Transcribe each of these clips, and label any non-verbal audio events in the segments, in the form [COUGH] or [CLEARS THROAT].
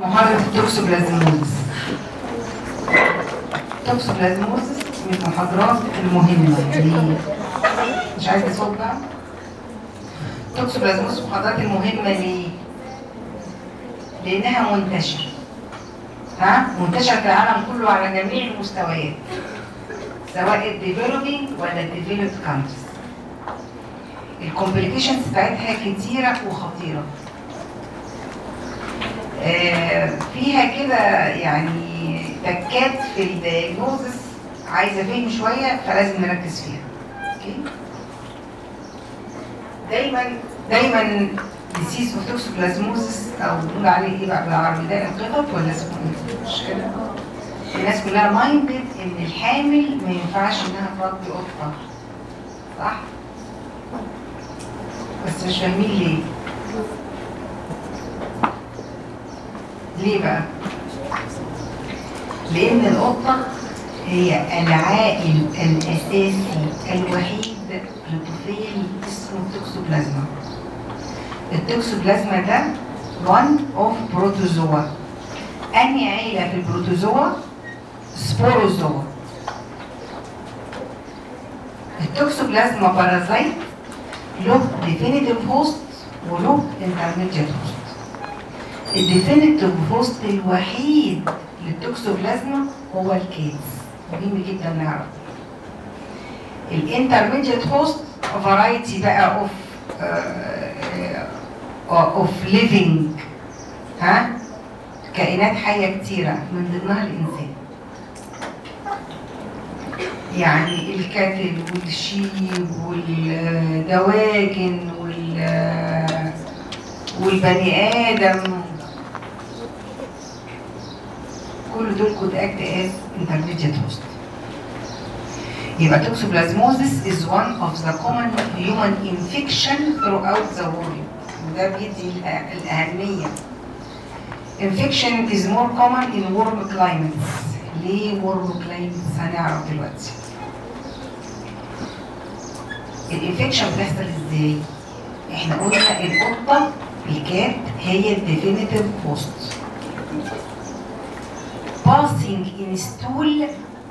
محاضرة ال toxoplasmosis ال toxoplasmosis من المحاضرات المهمة ليه؟ مش عايزة صوت بقى ال toxoplasmosis من المحاضرات المهمة ليه؟ لأنها منتشرة ها؟ منتشرة في العالم كله على جميع المستويات سواء ال developing ولا ال developed countries ال complications بتاعتها كتيرة وخطيرة فيها كده يعني تكات في ال diagnosis عايزة فهم شوية فلازم نركز فيها okay دايما دايما disease of أو بنقول عليه إيه بقى بالعربي داء القطط ولا اسمه إيه؟ مش كده؟ الناس كلها minded إن الحامل ما ينفعش إنها تربي قطه صح؟ بس مش فاهمين ليه؟ ليه بقى؟ لأن القطة هي العائل الأساسي الوحيد لطفيل اسمه ال toxoplasma. ال toxoplasma ده one of protozoa. أنهي عيلة في ال protozoa؟ sporozoa. ال toxoplasma parasite له definitive host وله intermediate host. ال definitive host الوحيد للتوكسوبلازما هو ال cats مهم جدا نعرف ال intermediate host variety بقى of of living ها كائنات حيه كتيره من ضمنها الانسان يعني ال cattle وال sheep والدواجن وال والبني آدم كل دول could act as intermediate host. يبقى toxoplasmosis is one of the common human infection throughout the world. وده بيدي الأ- الأهمية. Infection is more common in warm climates. ليه warm climates؟ هنعرف دلوقتي. ال infection بتحصل إزاي؟ إحنا قلنا القطة ال cat هي ال definitive host. Passing in stool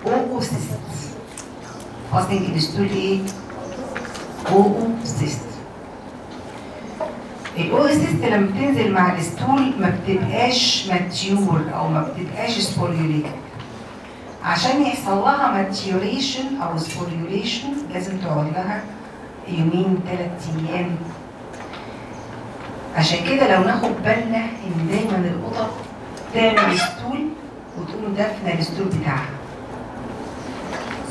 oocyst passing in stool إيه؟ oocyst ال oocyst لما بتنزل مع ال stool ما بتبقاش mature أو ما بتبقاش sporulated عشان يحصل لها maturation أو sporulation لازم تقعد لها يومين ثلاث أيام. عشان كده لو ناخد بالنا إن دايما القطط تعمل stool وتقوم دافنه ال stool بتاعها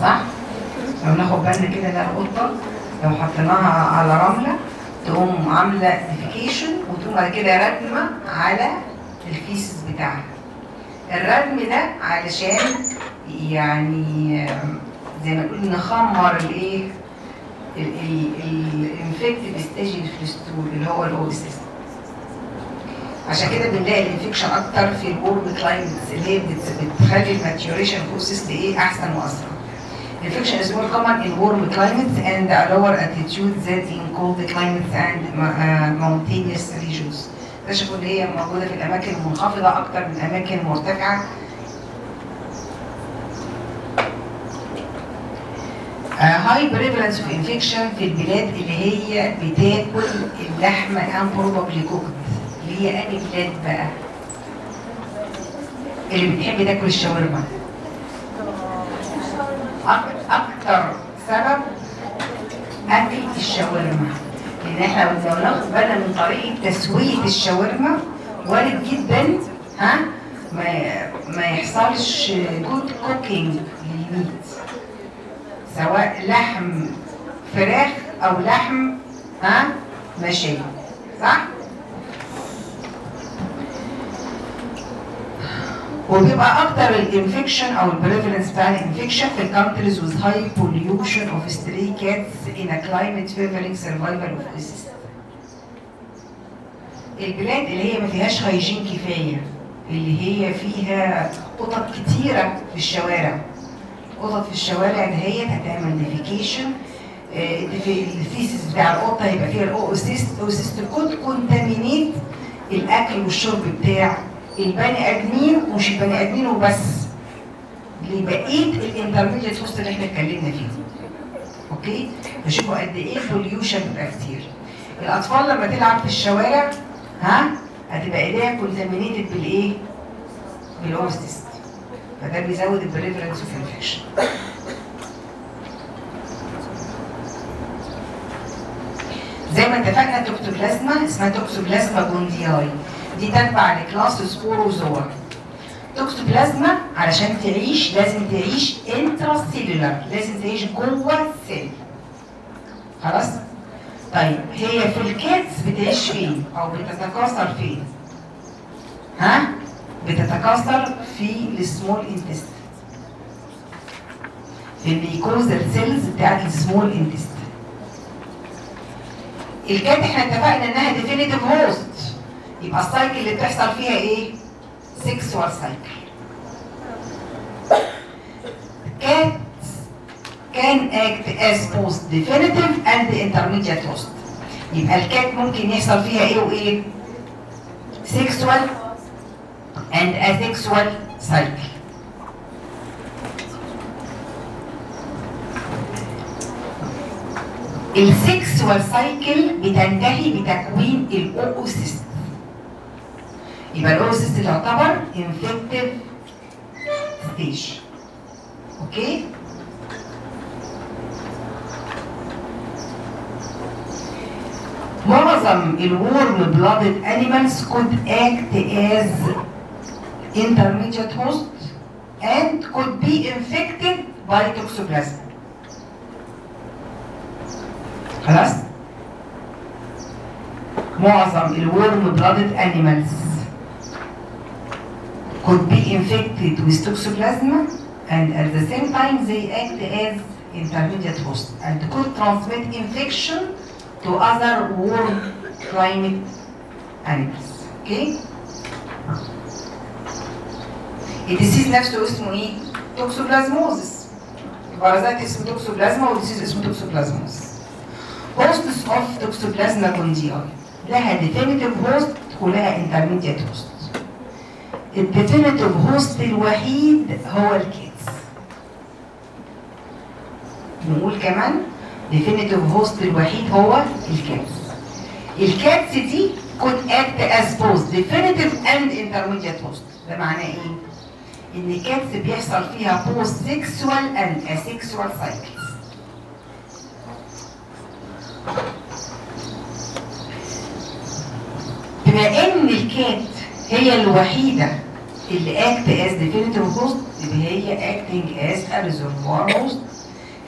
صح؟ لو ناخد بالنا كده لا القطة لو حطيناها على رملة تقوم عاملة defecation وتقوم بعد كده ردمه على ال feces بتاعها. الردم ده علشان يعني زي ما نقول نخمر الايه؟ ال infective stage في ال stool اللي هو الاوسيس عشان كده بنلاقي ال infection أكتر في ال warm climates اللي هي بت- بتخلي ال maturation process إيه أحسن وأسرع. Infection is more common in warm climates and lower altitude than in cold climates and uh, mountainous regions. اكتشفوا ان هي موجودة في الأماكن المنخفضة أكتر من الاماكن المرتفعه. High prevalence of infection في البلاد اللي هي بتاكل اللحمة improbably cooked اللي هي انهي بلاد بقى؟ اللي بتحب تاكل الشاورما. أك- أكتر سبب أكل الشاورما لأن إحنا لو ناخد بالنا من طريقة تسوية الشاورما وارد جدا ها ما ما يحصلش good cooking لل meat سواء لحم فراخ أو لحم ها مشوي صح؟ وبيبقى أكتر ال infection أو ال prevalence بتاع ال infection في ال countries with high pollution of stray cats in a climate favoring survival of. البلاد اللي هي ما فيهاش hygiene كفاية اللي هي فيها قطط كتيرة في الشوارع قطط في الشوارع دهيت هتعمل defecation ال feces بتاع القطة هيبقى فيها ال oocyst ال oocyst could contaminate الأكل والشرب بتاع البني آدمين ومش البني آدمين وبس. لبقيه ال intermediate host اللي إحنا اتكلمنا فيه. okay؟ فشوفوا قد إيه pollution بيبقى كتير. الأطفال لما تلعب في الشوارع ها؟ هتبقى إيديها contaminated بالإيه؟ بال oocysts فده بيزود ال prevalence of infection زي ما اتفقنا توكسوبلازما اسمها Toxoplasma gondii. دي تتبع ل class Sporozoa Toxoplasma علشان تعيش لازم تعيش intracellular لازم تعيش جوه ال cell خلاص؟ طيب هي في ال cats بتعيش فين؟ أو بتتكاثر فين؟ ها؟ بتتكاثر في ال small intestine في ال mucosal cells بتاعت ال small intestine ال cat إحنا اتفقنا إنها definitive host يبقى ال cycle اللي بتحصل فيها إيه؟ sexual cycle cats can act as both definitive and intermediate host يبقى ال cat ممكن يحصل فيها إيه وإيه؟ sexual and asexual cycle ال sexual cycle بتنتهي بتكوين ال oocyst يبقى ال oocyst تعتبر infective ستيج أوكي معظم الورم بلادد animals could act as intermediate host and could be infected by toxoplasma خلاص معظم الورم بلادد animals could be infected with toxoplasma and at the same time they act as intermediate host and could transmit infection to other warm climate animals. Okay? ال disease نفسه اسمه إيه؟ toxoplasmosis. ال parasite اسمه Toxoplasma وال disease اسمه toxoplasmosis. hosts of Toxoplasma gondii لها definitive host ولها intermediate host. ال definitive host الوحيد هو ال cats. نقول كمان definitive host الوحيد هو ال cats. ال cats دي could act as both definitive and intermediate host. ده معناه إيه؟ إن ال cats بيحصل فيها both sexual and asexual cycles. بما إن ال cat هي الوحيدة اللي act as definitive host يبقى هي acting as a reservoir host.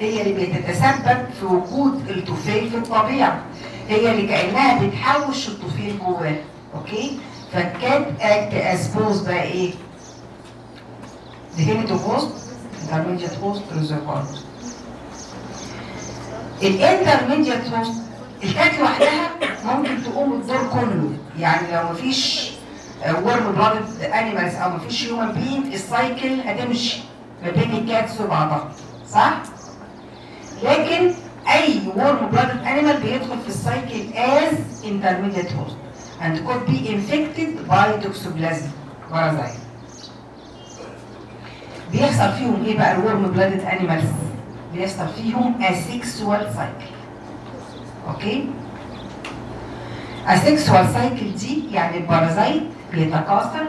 هي اللي بتتسبب في وجود الطفيل في الطبيعة. هي اللي كأنها بتحوش الطفيل جواه okay؟ فال cat act as both بقى إيه؟ definitive host intermediate host reservoir ال intermediate host ال cat لوحدها ممكن تقوم الدور كله. يعني لو مفيش warm blooded animals أو مفيش human بين ال cycle هتمشي ما بين ال cats وبعضها صح؟ لكن اي warm blooded animal بيدخل في ال cycle as intermediate host and could be infected by toxoplasma parasite بيحصل فيهم إيه بقى ال warm blooded animals بيحصل فيهم asexual cycle. okay asexual cycle دي يعني ال parasite بيتكاثر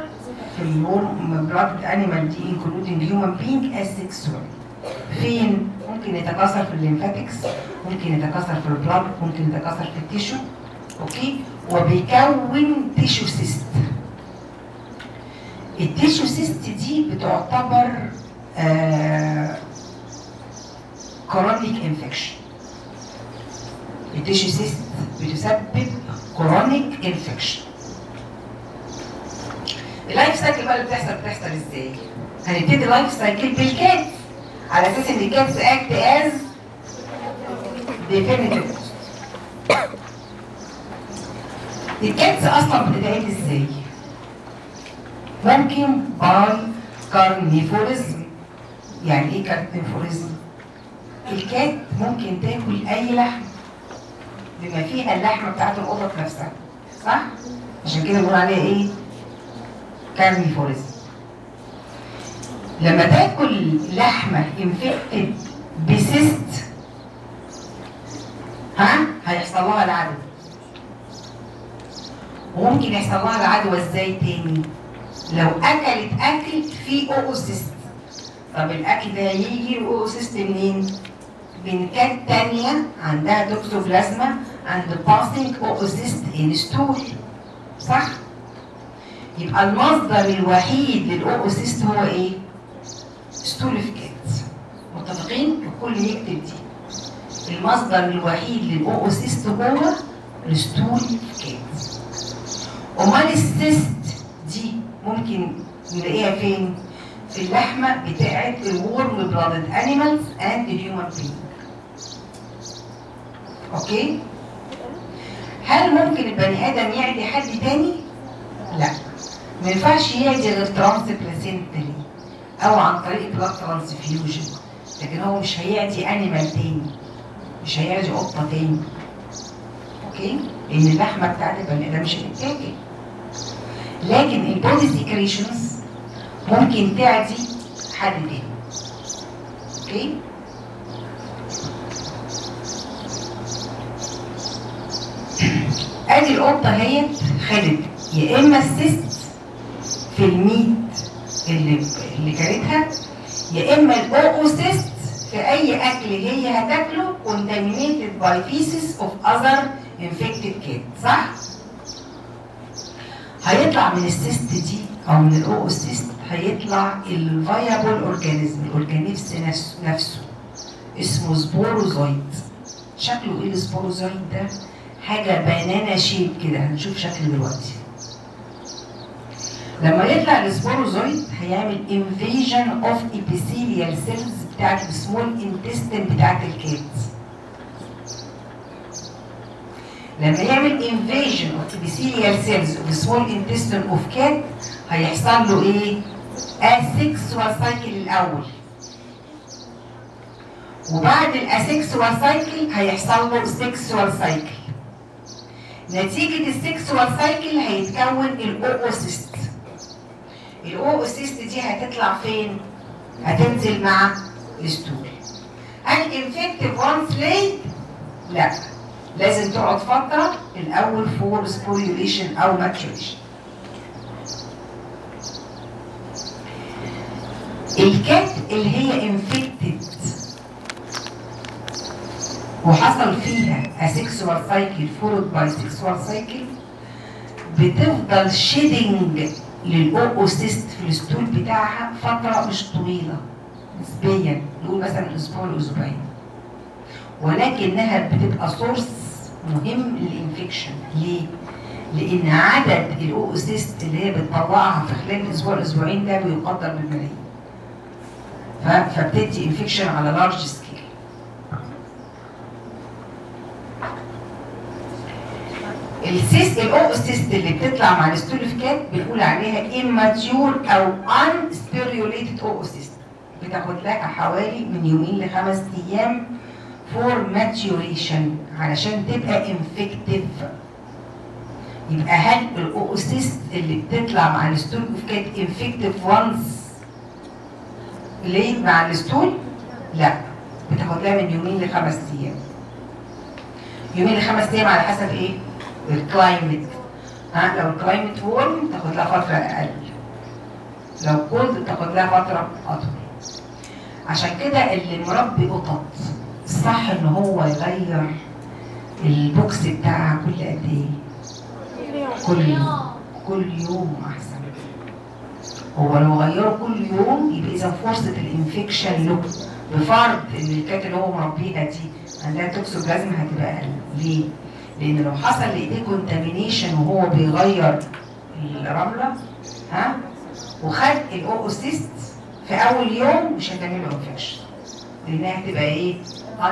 في ال warm blooded animal دي including human being asexual فين ممكن يتكاثر في ال lymphatics ممكن يتكاثر في ال blood ممكن يتكاثر في ال tissue. Okay؟ وبيكون tissue cyst ال tissue cyst دي بتعتبر chronic infection ال tissue cyst بتسبب chronic infection ال life cycle بقى اللي بتحصل بتحصل إزاي؟ هنبتدي life cycle بال cat على أساس إن ال cats act as definitive ال cats أصلا بتتعمل إزاي؟ ممكن by carnivorism يعني إيه carnivorism؟ ال cat ممكن تاكل أي لحم بما فيها اللحمة بتاعت القطط نفسها صح؟ عشان كده بنقول عليها إيه؟ carnivorism لما تاكل لحمة infected ب cyst ها؟ هيحصل لها العدوى. وممكن يحصل لها العدوى إزاي تاني؟ لو أكلت أكل فيه oocyst. طب الأكل ده هيجي ال oocyst منين؟ من cat تانية عندها Toxoplasma and passing oocyst in stool صح؟ يبقى المصدر الوحيد لل oocyst هو إيه؟ stool of cat متفقين الكل يكتب دي. المصدر الوحيد لل oocyst هو ال stool of cat أمال ال cyst دي ممكن نلاقيها فين؟ في اللحمة بتاعت ال warm blooded animals and ال human being okay؟ هل ممكن البني آدم يعدي حد تاني؟ لا. ما ينفعش يعدي غير transplacentally أو عن طريق blood transfusion لكن هو مش هيعدي animal تاني مش هيعدي قطة تاني. okay؟ لأن اللحمة بتاعت البني آدم مش هتتاكل. لكن ال body secretions ممكن تعدي حد تاني. okay؟ أدي القطة هي خدت يا إما ال cyst في ال meat اللي اللي كلتها يا إما ال oocyst في أي أكل هي هتاكله contaminated by feces of other infected cat صح؟ هيطلع من ال cyst دي أو من ال oocyst هيطلع ال viable organism ال organism نفسه اسمه sporozoite شكله إيه ال sporozoite ده؟ حاجة banana shape كده هنشوف شكله دلوقتي لما يطلع ال sporozoite هيعمل invasion of epithelial cells بتاعت ال small intestine بتاعت ال cat لما يعمل invasion of epithelial cells of small intestine of cat هيحصل له إيه؟ asexual cycle الأول. وبعد ال asexual cycle هيحصل له sexual cycle نتيجة ال sexual cycle هيتكون ال oocyst ال oocyst دي هتطلع فين؟ هتنزل مع ال stool هل infective once laid؟ لا لازم تقعد فترة الأول for sporulation أو maturation ال cat اللي هي infected وحصل فيها asexual cycle followed by sexual cycle بتفضل shedding لل oocyst في ال stool بتاعها فترة مش طويلة نسبيا نقول مثلا أسبوع لأسبوعين. ولكنها بتبقى source مهم لل infection. ليه؟ لأن عدد ال oocyst اللي هي بتطلعها في خلال الأسبوع الاسبوعين ده بيقدر بالملايين. فبتدي infection على large scale ال cyst ال oocyst اللي بتطلع مع ال stool of cat بنقول عليها immature أو unsporulated oocyst بتاخد لها حوالي من يومين لخمس أيام for maturation علشان تبقى infective يبقى هل ال oocyst اللي بتطلع مع ال stool of cat infective once laid مع ال stool؟ لا بتاخد لها من يومين لخمس أيام يومين لخمس أيام على حسب إيه؟ ال climate ها لو ال climate warm تاخد لها فترة أقل. لو cold تاخد لها فترة أطول. عشان كده اللي مربي قطط الصح إن هو يغير ال box بتاعها كل قد إيه؟ كل يوم. كل يوم أحسن. هو لو غيره كل يوم يبقى إذا فرصه ال infection له بفرض إن ال cat اللي هو مربيها دي عندها توكسوبلازم هتبقى أقل. ليه؟ لأن لو حصل لايديه contamination وهو بيغير الرملة ها وخد ال oocyst في أول يوم مش هتعمل له infection لأنها هتبقى إيه؟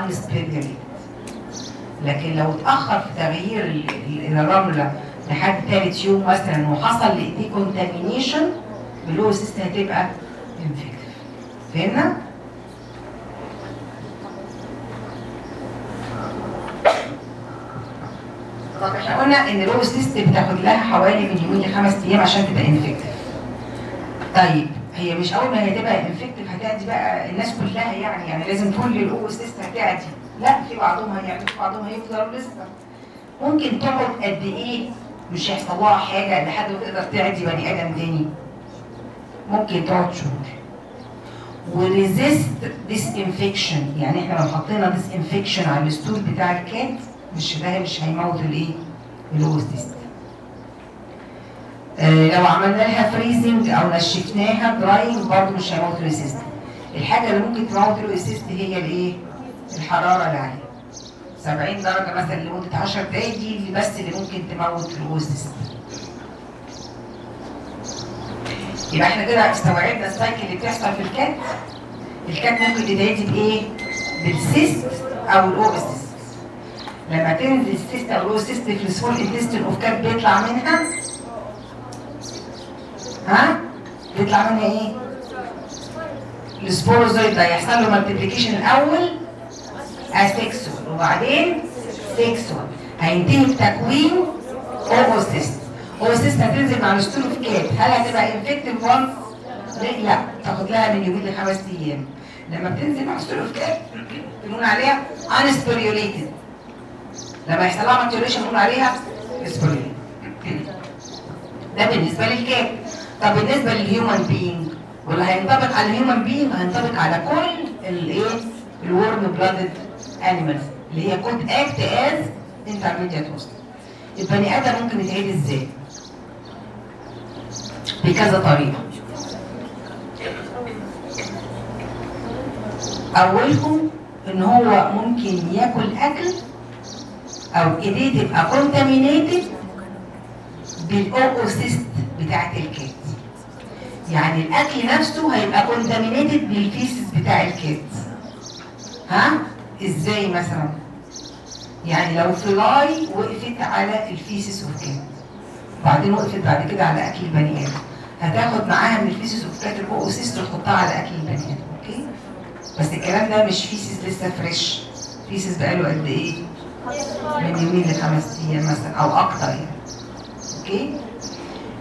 unsporulated لكن لو اتأخر في تغيير ال- ال- الرملة لحد ثالث يوم مثلا وحصل لايديه contamination ال oocyst هتبقى infective فهمنا؟ طب إحنا قلنا إن ال oocyst بتاخد لها حوالي من يومين لخمس أيام عشان تبقى infective طيب هي مش أول ما هي تبقى infective هتعدي بقى الناس كلها يعني يعني لازم كل ال oocyst هتعدي. لا في بعضهم هيعمل في بعضهم هيفضلوا لسه. ممكن تقعد قد إيه؟ مش هيحصل لها حاجة لحد ما تقدر تعدي بني آدم تاني. ممكن تقعد شهور. و resist disinfection يعني إحنا لو حطينا disinfection على ال stool بتاع ال cat مش مش هيموت الايه ال oocyst آه لو عملنا لها freezing أو نشفناها drying برضه مش هيموت ال oocyst الحاجة اللي ممكن تموت ال oocyst هي الايه؟ الحرارة العاليه 70 درجة مثلا لمدة 10 دقائق دي اللي بس اللي ممكن تموت ال oocyst يبقى إحنا كده استوعبنا ال cycle اللي بتحصل في ال cat. ال cat ممكن تتعدي بايه؟ بال cyst أو ال oocyst لما تنزل ال cyst أو ال oocyst في ال small intestine of cat بيطلع منها ها؟ بيطلع منها إيه؟ ال sporozoite ده يحصل له multiplication الأول asexual وبعدين sexual هينتهي بتكوين oocyst oocyst هتنزل مع ال stool of cat هل هتبقى infective once؟ لا تاخد لها من يومين لخمس أيام لما بتنزل مع ال stool of cat بنقول عليها unsporulated لما يحصل لها maturation بنقول عليها sporulated ده بالنسبة لل cat طب بالنسبة لل human being واللي هينطبق على ال human being هينطبق على كل الايه ال warm blooded animals اللي هي could act as intermediate host البني آدم ممكن يتعدي إزاي؟ بكذا طريقة. أولهم إن هو ممكن ياكل أكل أو ايديه تبقى contaminated بال oocyst بتاعت ال cat يعني الأكل نفسه هيبقى contaminated بال feces بتاع ال cat ها؟ إزاي مثلا؟ يعني لو fly وقفت على ال feces of cat وبعدين وقفت بعد كده على أكل البني آدم. هتاخد معاها من ال feces of cat ال oocyst وتحطها على أكل البني آدم. okay؟ بس الكلام ده مش feces لسه fresh feces بقاله قد إيه؟ من يومين لخمس أيام مثلا أو أكتر يعني. okay؟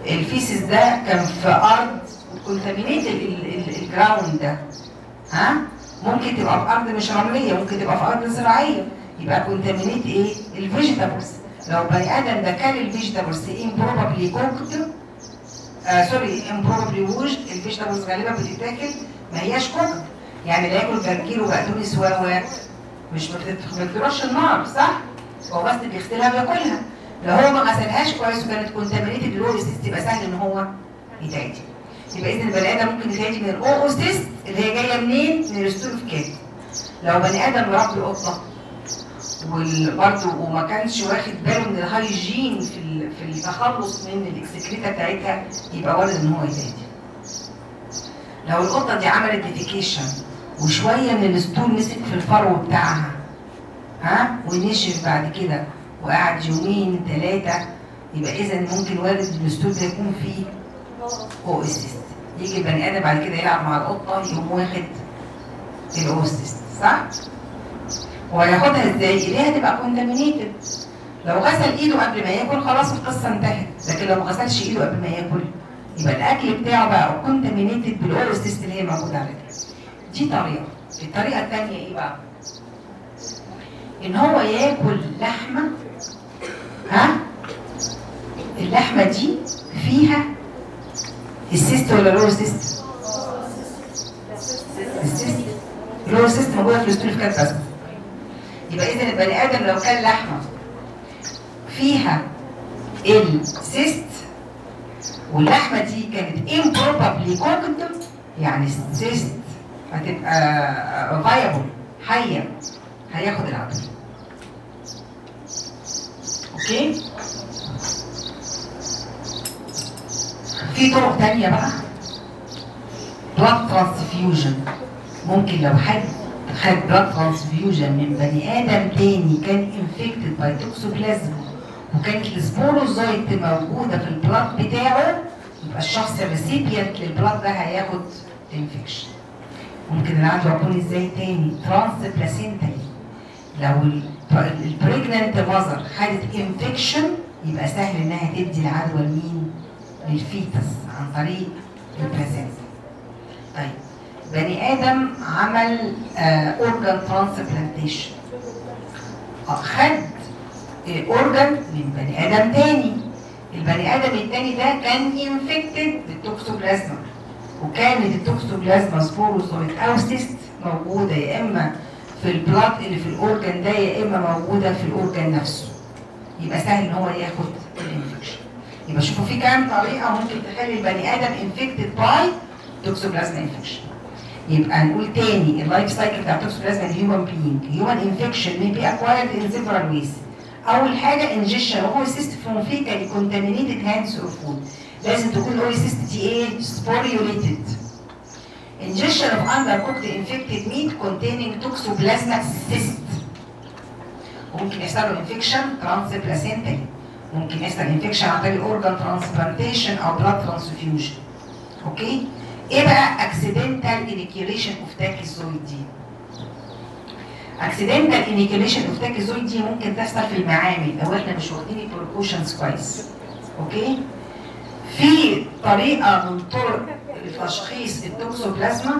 ال feces ده كان في أرض contaminate ال ground ده. ها؟ ممكن تبقى في أرض مش رملية ممكن تبقى في أرض زراعية. يبقى contaminate إيه؟ ال vegetables لو بني آدم ده كان ال vegetables improperly cooked آه sorry improperly washed ال vegetables غالبا بتتاكل ما هياش cooked يعني لا ياكل جرجير وبقدونس و مش ما النار صح؟ هو بس بيغسلها وياكلها لو هو ما غسلهاش كويس وكانت contaminated ال oocyst يبقى سهل إن هو يتعدي يبقى اذا البني آدم ممكن يتعدي من ال oocyst اللي هي جاية منين؟ من ال stool of cat لو بني آدم مربي قطه وبرده وما كانش واخد باله من ال hygiene في في التخلص من ال excreta بتاعتها يبقى وارد إن هو يتعدي لو القطه دي عملت defecation وشوية من ال stool مسك في الفرو بتاعها. ها؟ ونشف بعد كده. وقعد يومين ثلاثة يبقى اذا ممكن وارد ان ال stool ده يكون فيه oocyst يجي البني آدم بعد كده يلعب مع القطة يقوم واخد ال oocyst صح؟ وهياخدها إزاي؟ إيديها تبقى contaminated لو غسل إيده قبل ما ياكل خلاص القصة انتهت. لكن لو ما غسلش إيده قبل ما ياكل يبقى الأكل بتاعه بقى contaminated بال oocyst اللي هي موجودة على كده. دي طريقة الطريقة الثانية إيه بقى؟ إن هو ياكل لحمة ها اللحمة دي فيها السيست ولا لور cyst؟ ال cyst ال oocyst موجودة في ال stool cat بس يبقى اذا البني آدم لو كان لحمة فيها ال cyst واللحمة دي كانت improperly cooked يعني ال cyst هتبقى viable حيه هياخد العدوى okay؟ في طرق تانية بقى. Blood transfusion. ممكن لو حد خد blood transfusion من بني آدم تاني كان infected by toxoplasma وكانت ال sporozoite موجودة في ال blood بتاعه يبقى الشخص ال recipient لل blood ده هياخد infection ممكن العدوى تكون إزاي تاني transplacentally لو ال pregnant mother خدت infection يبقى سهل انها تدي العدوى لمين؟ لل fetus عن طريق ال placenta طيب بني آدم عمل organ transplantation خد organ من بني آدم تاني البني آدم التاني ده كان infected بال toxoplasma وكانت ال toxoplasma sporozoite أو cyst موجودة يا إما في ال blood اللي في ال organ ده يا إما موجودة في ال organ نفسه. يبقى سهل إن هو ياخد ال infection يبقى شوفوا في كام طريقة ممكن تخلي البني آدم infected by toxoplasma infection يبقى نقول تاني ال life cycle بتاع ال toxoplasma ال human being human infection may be acquired in several ways. أول حاجة ingestion وهو cyst from fecally contaminated hands or food لازم تكون اول cyst دي إيه sporulated ingestion of undercooked infected meat containing toxoplasma cyst. ممكن يحصل له infection transplacentally ممكن يحصل infection عن طريق organ transplantation أو blood transfusion okay إيه بقى accidental inoculation of tachyzoite دي accidental inoculation of tachyzoite دي ممكن تحصل في المعامل. لو إحنا مش واخدين ال precautions كويس. okay في طريقة من طرق لتشخيص التوكسوبلازما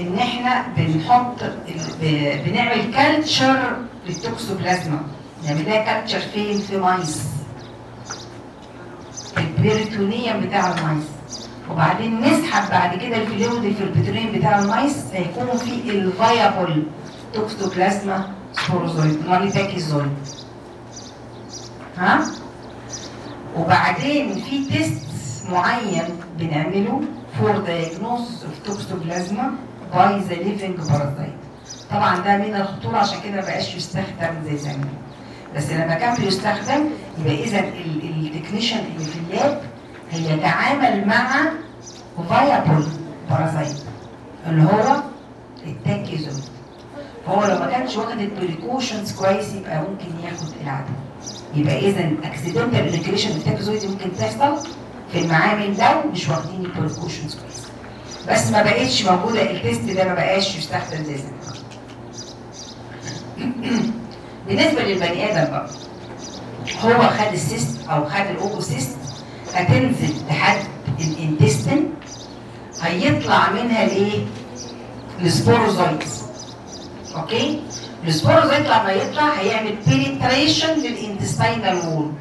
إن إحنا بنحط بنعمل culture لل toxoplasma نعمل لها culture فين؟ في mice. ال peritoneum بتاع ال mice. وبعدين نسحب بعد كده ال fluid في ال peritoneum بتاع ال mice هيكون في ال viable toxoplasma sporozoite اللي tachyzoite ها؟ وبعدين في test معين بنعمله for diagnosis of toxoplasma by the living parasite. طبعا ده من الخطورة عشان كده مبقاش يستخدم زي زمان. بس لما كان بيستخدم يبقى إذا ال technician اللي في ال lab هيتعامل مع viable parasite اللي هو ال tachyzoite فهو لو ما كانش واخد ال precautions كويس يبقى ممكن ياخد العدوى يبقى إذا accidental inoculation ال tachyzoite ممكن تحصل في المعامل لو مش واخدين ال precautions كويس بس ما بقتش موجودة ال test ده ما بقاش يستخدم زمان [CLEARS THROAT] بالنسبة للبني آدم بقى هو خد ال cyst أو خد ال oocyst هتنزل لحد ال intestine هيطلع منها الايه؟ ال sporozoites okay؟ ال sporozoite لما يطلع هيعمل penetration لل intestinal wall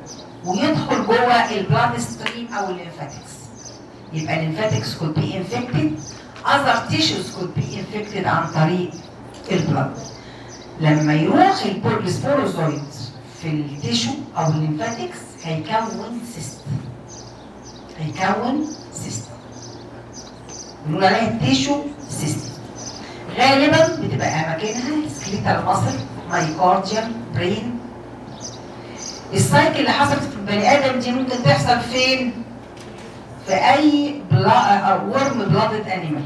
ويدخل جوه ال blood stream أو ال lymphatics يبقى ال lymphatics could be infected. Other tissues could be infected عن طريق ال blood لما يروح ال sporozoite في ال tissue أو ال lymphatics هيكون cyst هيكون cyst بنقول عليها ال tissue cyst غالبا بتبقى أماكنها skeletal muscle myocardium brain ال cycle اللي حصلت في البني آدم دي ممكن تحصل فين؟ في أي بلا warm blooded animal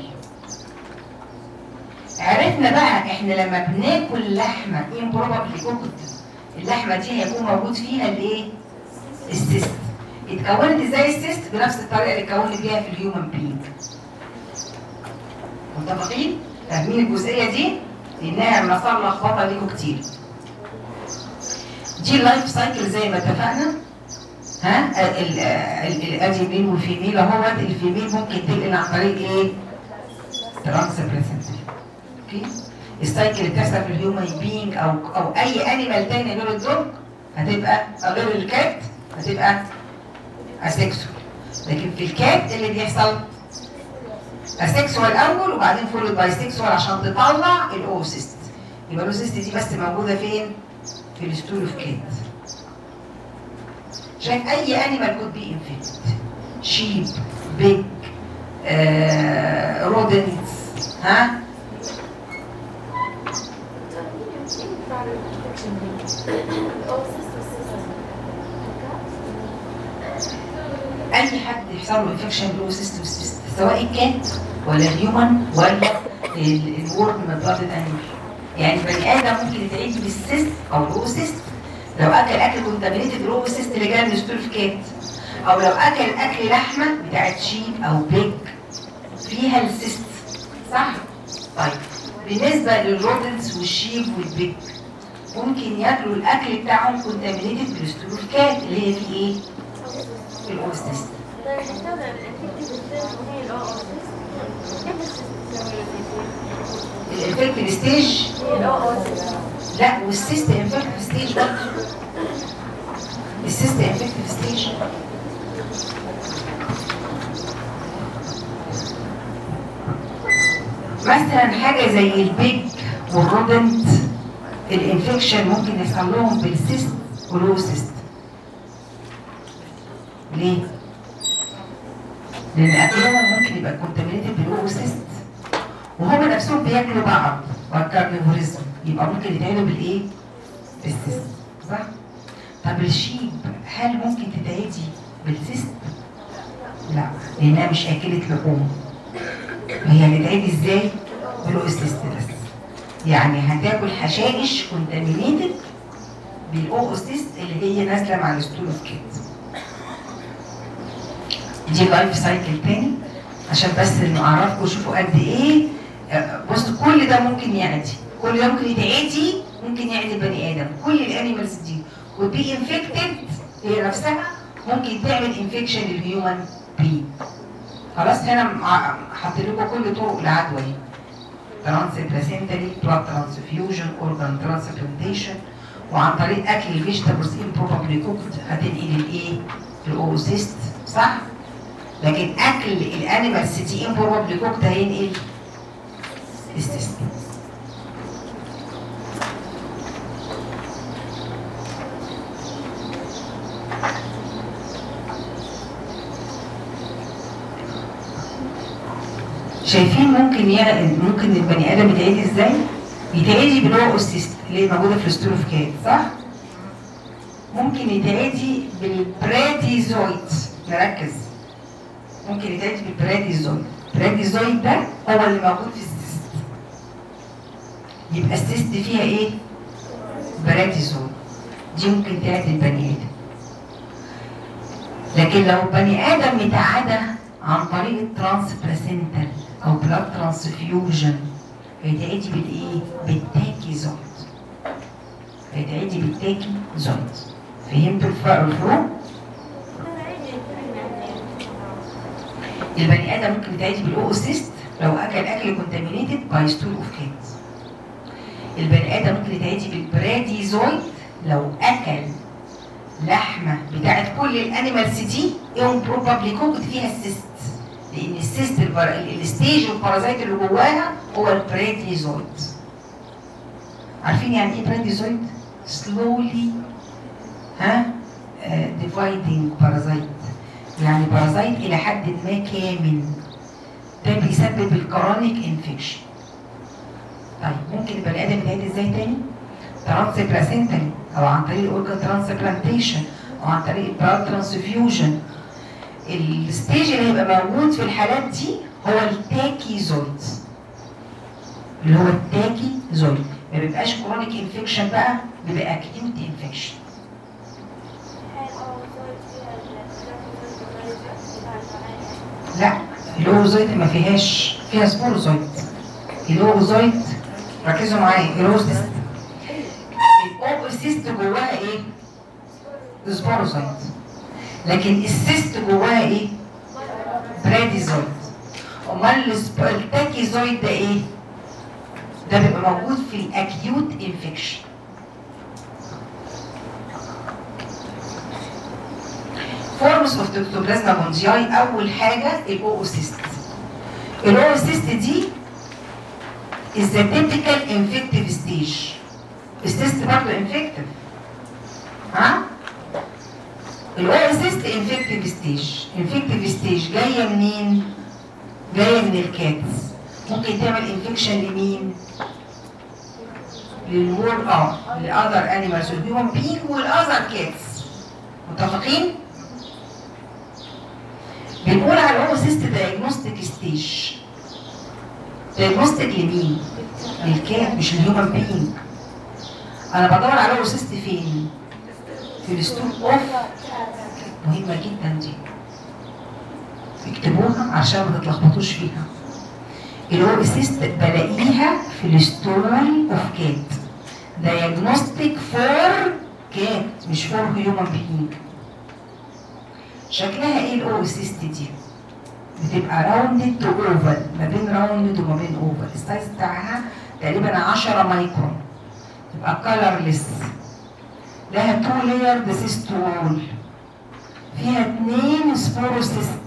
عرفنا بقى إحنا لما بناكل لحمة improperly cooked اللحمة دي هيكون موجود فيها الإيه؟ ال cyst اتكونت إزاي ال cyst بنفس الطريقة اللي اتكونت بيها في ال human being متفقين؟ فاهمين الجزئية دي؟ لانها مسار لخبطه ليكم كتير دي ال life cycle زي ما اتفقنا. ها؟ ال- ال- ال- ادي ال male وال female اهوت ال female ممكن تنقل عن طريق إيه؟ transplacental okay؟ ال cycle اللي بتحصل في ال human being أو أو أي animal تاني غير ال dog هتبقى غير ال cat هتبقى asexual لكن في ال cat اللي بيحصل asexual الأول وبعدين followed by sexual عشان تطلع ال oocyst يبقى ال oocyst دي بس موجودة فين؟ في ال stool of cat شايف أي animal could be infected sheep pig rodents ها؟ أي حد يحصل له infection له system سواء cat ولا ال human ولا ال warm blooded animal يعني بني آدم ممكن يتعيد بال cyst أو ال oocyst لو أكل أكل contaminated ال oocyst اللي جاي من stool في cat أو لو أكل أكل لحمة بتاعت sheep أو pig فيها ال cyst. صح؟ طيب. بالنسبة لل rodents وال sheep وال pig ممكن ياكلوا الأكل بتاعهم contaminated بال stool في cat اللي هي في إيه؟ في ال oocyst infective stage لا وال cyst infective stage برضه. ال cyst infective stage مثلا حاجة زي ال pig وال rodent ال infection ممكن يحصل لهم بال cyst وال oocyst ليه؟ لأن أكلهم ممكن يبقى contaminated بال oocyst وهم نفسهم بياكلوا بعض وال carnivorism يبقى ممكن يتعملوا بالإيه؟ بال cyst صح؟ طب ال sheep هل ممكن تتعدي بال cyst؟ لا لأنها مش اكلة لحوم هي هتتعدي إزاي؟ بال oocyst بس يعني هتاكل حشائش contaminated بال oocyst اللي هي نازلة مع ال stool of cats دي life cycle تاني عشان بس نعرفكم شوفوا قد إيه بص كل ده ممكن يعدي كل ده ممكن يتعدي ممكن يعدي البني آدم كل ال animals دي و be infected هي نفسها ممكن تعمل infection لل human being خلاص هنا حاطين لكم كل طرق العدوى دي transplacentally blood transfusion organ transplantation وعن طريق أكل ال vegetables improperly cooked هتنقل الايه؟ ال oocyst صح؟ لكن أكل ال animals دي improperly cooked هينقل شايفين ممكن يع... ممكن البني آدم يتعدي إزاي؟ يتعدي بال oocyst اللي هي موجودة في ال stool of cat صح؟ ممكن يتعدي بال bradyzoite نركز ممكن يتعدي بال bradyzoite ال bradyzoite ده هو اللي موجود في يبقى ال cyst فيها إيه؟ bradyzoite دي ممكن تعدي البني آدم لكن لو بني آدم يتعدى عن طريق ال transplacental أو blood transfusion هيتعدي بالإيه؟ بال tachyzoite هيتعدي بال tachyzoite فهمتوا الفرق؟ البني آدم ممكن يتعدي بال oocyst لو أكل أكل contaminated by stool of cat البني آدم ممكن يتعدي بال bradyzoite لو أكل لحمه بتاعت كل ال animals دي improperly cooked فيها ال cyst لأن ال cyst. ال stage وال parasite اللي جواها هو ال bradyzoite عارفين يعني إيه bradyzoite؟ slowly ها؟ dividing parasite يعني parasite إلى حد ما كامل. ده بيسبب ال chronic infection طيب ممكن البني آدم يتعدي إزاي تاني؟ transplacentally أو عن طريق ال organ transplantation أو عن طريق ال blood transfusion. ال stage اللي هيبقى موجود في الحالات دي هو ال tachyzoite. اللي هو ال tachyzoite. ما بيبقاش chronic infection بقى بيبقى acute infection لا ال oocyst ما فيهاش فيها sporozoite. ال oocyst ركزوا معايا. ال oocyst ال oocyst جواها إيه؟ sporozoite لكن ال cyst جواها إيه؟ bradyzoite أمال ال tachyzoite ده إيه؟ ده بيبقى موجود في ال acute infection forms of Toxoplasma gondii أول حاجة ال oocyst ال oocyst دي is the typical infective stage. ال cyst برضه infective ها ال oocyst infective stage infective stage جاية منين؟ جاية من ال cats. ممكن تعمل infection لمين؟ للور آه ل other animals وال human being وال other cats متفقين؟ بنقول على ال oocyst diagnostic stage لمين لل cat مش ال human being أنا بدور على oocyst فين؟ في ال stool of. مهمة جدا دي. اكتبوها عشان ما تتلخبطوش فيها. ال oocyst بلاقيها في ال stool of cat diagnostic for cat مش for human being شكلها إيه ال oocyst دي؟ بتبقى rounded oval ما بين rounded وما بين oval ال size بتاعها تقريبا 10 مايكرون تبقى colorless لها two layer cyst wall فيها اتنين sporocyst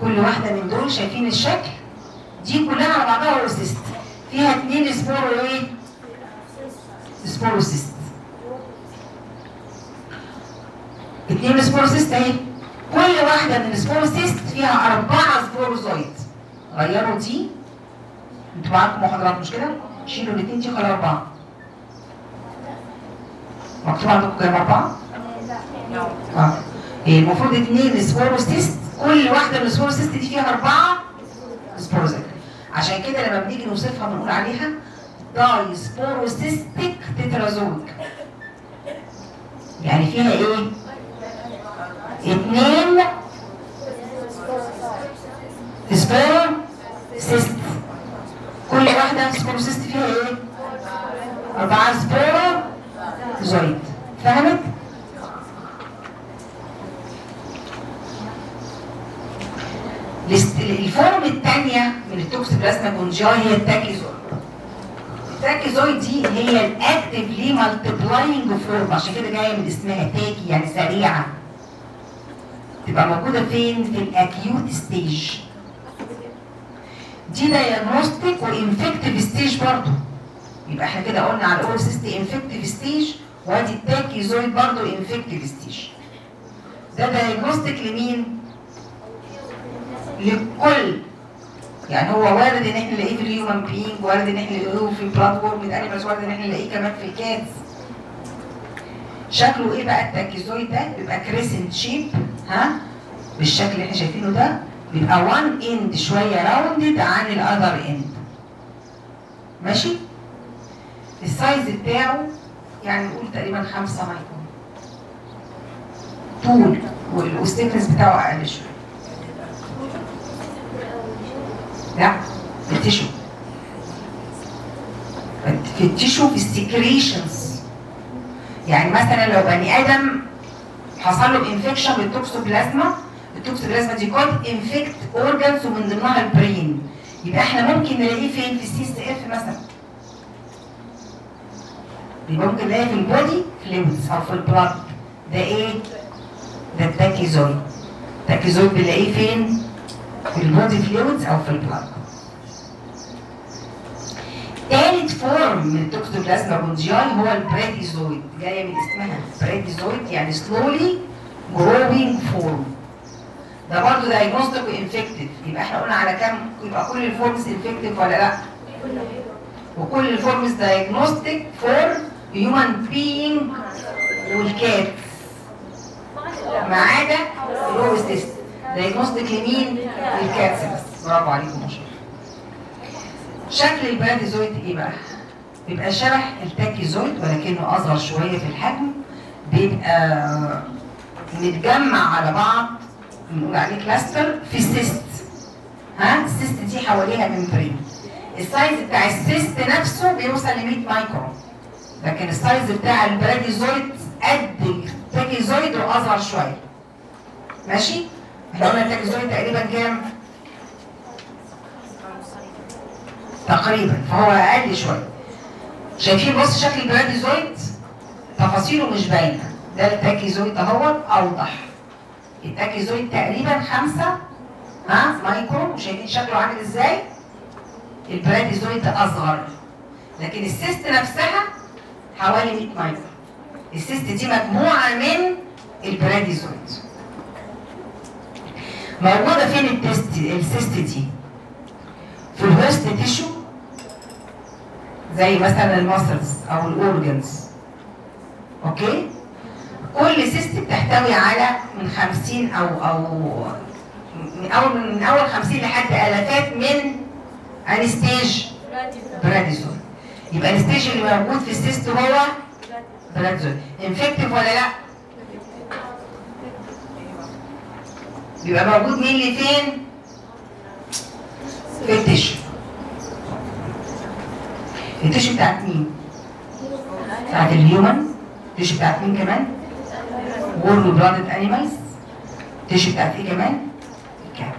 كل واحدة من دول شايفين الشكل. دي كلها على بعضها oocyst فيها اتنين sporo إيه؟ sporocyst اتنين sporocyst أهي. كل واحدة من ال sporocyst فيها أربعة sporozoite غيروا دي. أنتوا معاكم محاضرات مش كده؟ شيلوا الاتنين دي خلوا أربعة. مكتوب عندكم كام أربعة؟ آه. إيه المفروض اتنين sporocyst كل واحدة من ال sporocyst دي فيها أربعة sporozoite عشان كده لما بنيجي نوصفها بنقول عليها disporocystic tetrazoic يعني فيها إيه؟ اتنين sporocyst كل واحدة sporocyst فيها إيه؟ أربعة sporozoite فهمت؟ ال form الثانية من ال Toxoplasma gondii هي ال tachyzoite ال tachyzoite دي هي ال actively multiplying form عشان كده جاية من اسمها tachy يعني سريعه تبقى موجودة فين؟ في ال acute stage. دي diagnostic و infective stage برضه. يبقى إحنا كده قلنا على ال oocyst infective stage وادي ال tachyzoite برضه infective stage. ده diagnostic لمين؟ للكل. يعني هو وارد إن إحنا نلاقيه في ال human being، وارد إن إحنا نلاقيه في ال blood warm ال animals، وارد إن إحنا نلاقيه كمان في ال cats. شكله إيه بقى ال tachyzoite ده؟ بيبقى crescent shape ها؟ بالشكل اللي إحنا شايفينه ده بيبقى one end شوية rounded عن ال other end ماشي؟ ال size بتاعه يعني نقول تقريبا 5 مايكرون طول وال thickness بتاعه أقل شوية. لا ال tissue. في ال tissue في ال secretions. يعني مثلا لو بني آدم حصل له infection بال Toxoplasma ال Toxoplasma دي could infect organs ومن ضمنها ال brain يبقى إحنا ممكن نلاقيه فين؟ في ال CSF مثلا. يبقى ممكن نلاقيه في ال body fluids أو في ال blood. ده إيه؟ ده ال tachyzoite. ال tachyzoite بنلاقيه فين؟ في ال body fluids أو في ال blood. تالت form من ال Toxoplasma gondii هو ال bradyzoite جاية من اسمها bradyzoite يعني slowly growing form ده برضه diagnostic و infective يبقى إحنا قلنا على كام يبقى كل ال forms infective ولا لا؟ وكل ال forms diagnostic for human being وال cat ما عدا ال oocyst diagnostic لمين؟ لل cats بس برافو عليكم ما شاء الله شكل ال bradyzoite إيه بقى؟ بيبقى شبه ال tachyzoite ولكنه أصغر شوية في الحجم بيبقى متجمع على بعض بنقول عليه cluster في ال cyst ها ال cyst دي حواليها membrane ال size بتاع ال cyst نفسه بيوصل ل 100 مايكرون لكن ال size بتاع ال bradyzoite قد ال tachyzoite وأصغر شوية ماشي؟ إحنا قلنا ال tachyzoite تقريبا كام؟ تقريبا فهو أقل شوية. شايفين بص شكل ال bradyzoite تفاصيله مش باينة. ده ال tachyzoite أهو أوضح. ال tachyzoite تقريبا خمسة ها مايكرون وشايفين شكله عامل إزاي؟ ال bradyzoite أصغر. لكن ال cyst نفسها حوالي 100 micron ال cyst دي مجموعة من ال bradyzoite موجودة فين ال cyst ال cyst دي؟ في ال host tissue. زي مثلا ال muscles أو ال organs. okay؟ كل cyst بتحتوي على من 50 أو أو من اول من أول 50 لحد آلافات من ال stage bradyzoite يبقى ال stage اللي موجود في ال cyst هو bradyzoite infective ولا لأ؟ بيبقى موجود مين اللي فين؟ في ال tissue ال tissue بتاعت مين؟ بتاعت ال human ال tissue بتاعت مين كمان؟ warm blooded animals ال tissue بتاعت إيه كمان؟ ال cat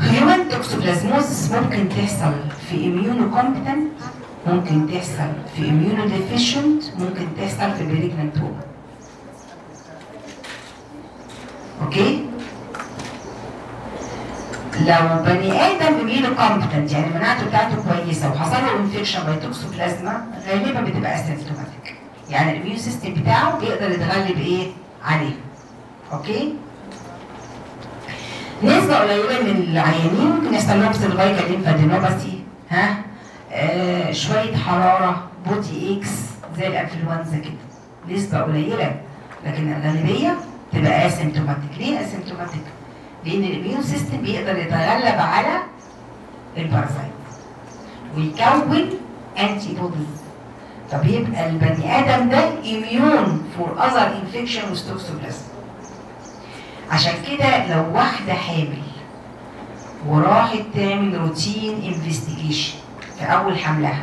human ال toxoplasmosis ممكن تحصل في immunocompetent ممكن تحصل في immunodeficient ممكن تحصل في pregnant woman okay لو بني آدم immunocompetent يعني مناعته بتاعته كويسة وحصل له infection Toxoplasma غالبا بتبقى asymptomatic يعني ال immune system بتاعه بيقدر يتغلب إيه؟ عليه. okay؟ نسبة قليلة من العيانين ممكن يحصل لهم cervical lymphadenopathy ها؟ آه شوية حرارة body aches زي الأنفلونزا كده. نسبة قليلة لكن الغالبية تبقى asymptomatic ليه asymptomatic؟ لأن ال immune system بيقدر يتغلب على ال parasite ويكون antibodies فبيبقى البني آدم ده immune for other infection with Toxoplasma عشان كده لو واحدة حامل وراحت تعمل routine investigation في أول حملها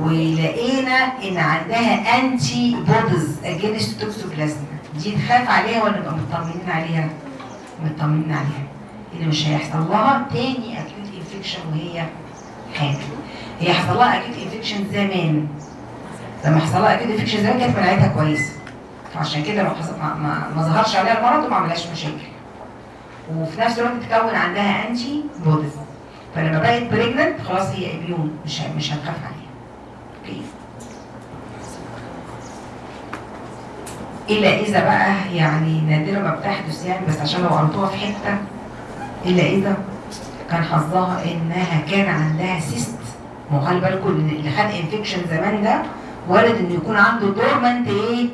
ولقينا إن عندها antibodies against Toxoplasma دي نخاف عليها ولا نبقى مطمنين عليها؟ مطمنين عليها. اللي مش هيحصل لها تاني acute infection وهي حامل هي حصل لها acute infection زمان. لما حصل لها acute infection زمان كانت مناعتها كويسة. فعشان كده ما, حصل ما, ما, ظهرش عليها المرض وما عملهاش مشاكل. وفي نفس الوقت تكون عندها antibodies فلما بقت pregnant خلاص هي immune مش مش هنخاف عليها. okay إلا إذا بقى يعني نادرا ما بتحدث يعني بس عشان لو عرضوها في حتة إلا إذا كان حظها إنها كان عندها cyst ما خلي بالكم اللي خد infection زمان ده وارد إنه يكون عنده dormant إيه؟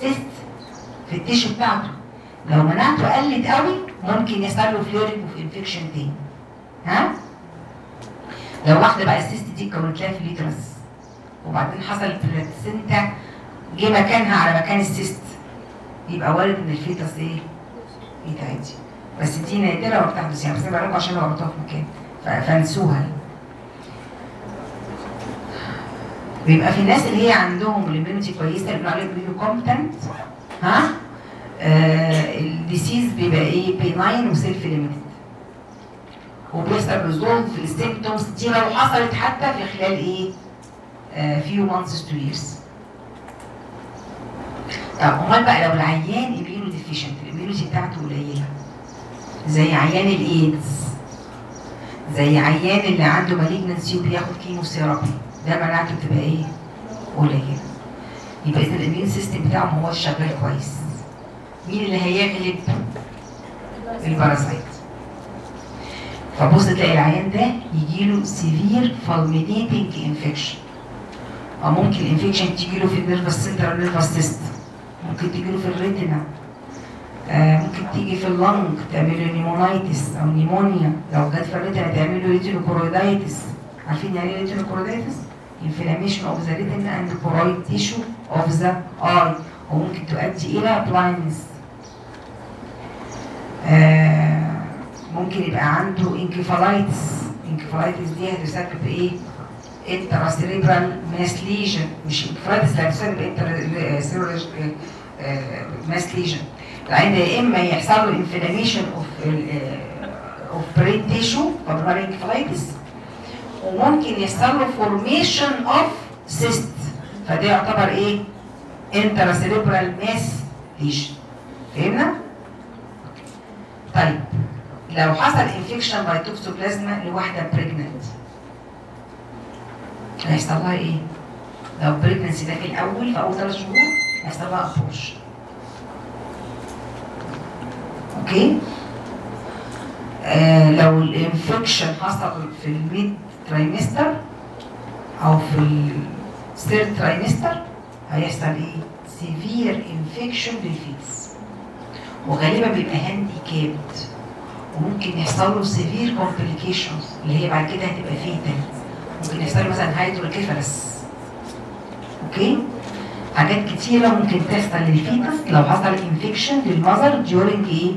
cyst في ال tissue بتاعته لو مناعته قلت قوي ممكن يحصل له flaring of infection تاني ها؟ لو واحدة بقى ال cyst دي اتكونت لها في ال uterus وبعدين حصل بلاتسنتا جه مكانها على مكان ال cyst. يبقى وارد ان ال fetus إيه؟ يتعدي. بس دي نادره ما بتحدث يعني بس أنا بقول عشان عرضتها في مكان. فانسوها. بيبقى في الناس اللي هي عندهم ال immunity كويسة اللي بنقول عليهم competent ها؟ آه ال disease بيبقى إيه؟ benign و self limited وبيحصل resolve في ال symptoms دي لو حصلت حتى في خلال إيه؟ آه few months to years طب امال بقى لو العيان immunodeficient ال immunity بتاعته قليلة. زي عيان الإيدز. زي عيان اللي عنده malignancy وبياخد chemotherapy ده مناعته بتبقى إيه؟ قليلة. يبقى اذا ال immune system بتاعه ما هوش شغال كويس. مين اللي هيغلب؟ ال parasite فبص تلاقي العيان ده يجيله severe fulminating infection أو ممكن ال infection تجيله في ال nervous central nervous system ممكن تجيله في ال retina آه ممكن تيجي في ال lung تعمل له pneumonitis أو pneumonia لو جت في ال retina تعمل له retinochoroiditis عارفين يعني إيه retinochoroiditis؟ inflammation of the retina and choroid tissue of the eye. وممكن تؤدي إلى blindness. آه ممكن يبقى عنده encephalitis encephalitis دي هتسبب إيه؟ intracerebral mass lesion مش لا هتسبب intracerebral mass lesion العيان يا اما يحصل له inflammation of of brain tissue فبنقول encephalitis وممكن يحصل له formation of cyst فده يعتبر إيه؟ intracerebral mass lesion فهمنا؟ طيب لو حصل infection by toxoplasma لواحده pregnant هيحصل لها إيه؟ لو pregnancy ده في الأول في أول ثلاث شهور هيحصل لها abortion okay؟ آه لو ال infection حصل في ال mid trimester أو في ال third trimester هيحصل إيه؟ severe infection لل fetus وغالبا بيبقى handicapped وممكن يحصل له severe complications اللي هي بعد كده هتبقى fatal له مثلا hydrocephalus okay؟ حاجات كتيرة ممكن تحصل لل fetus لو حصل infection لل mother during إيه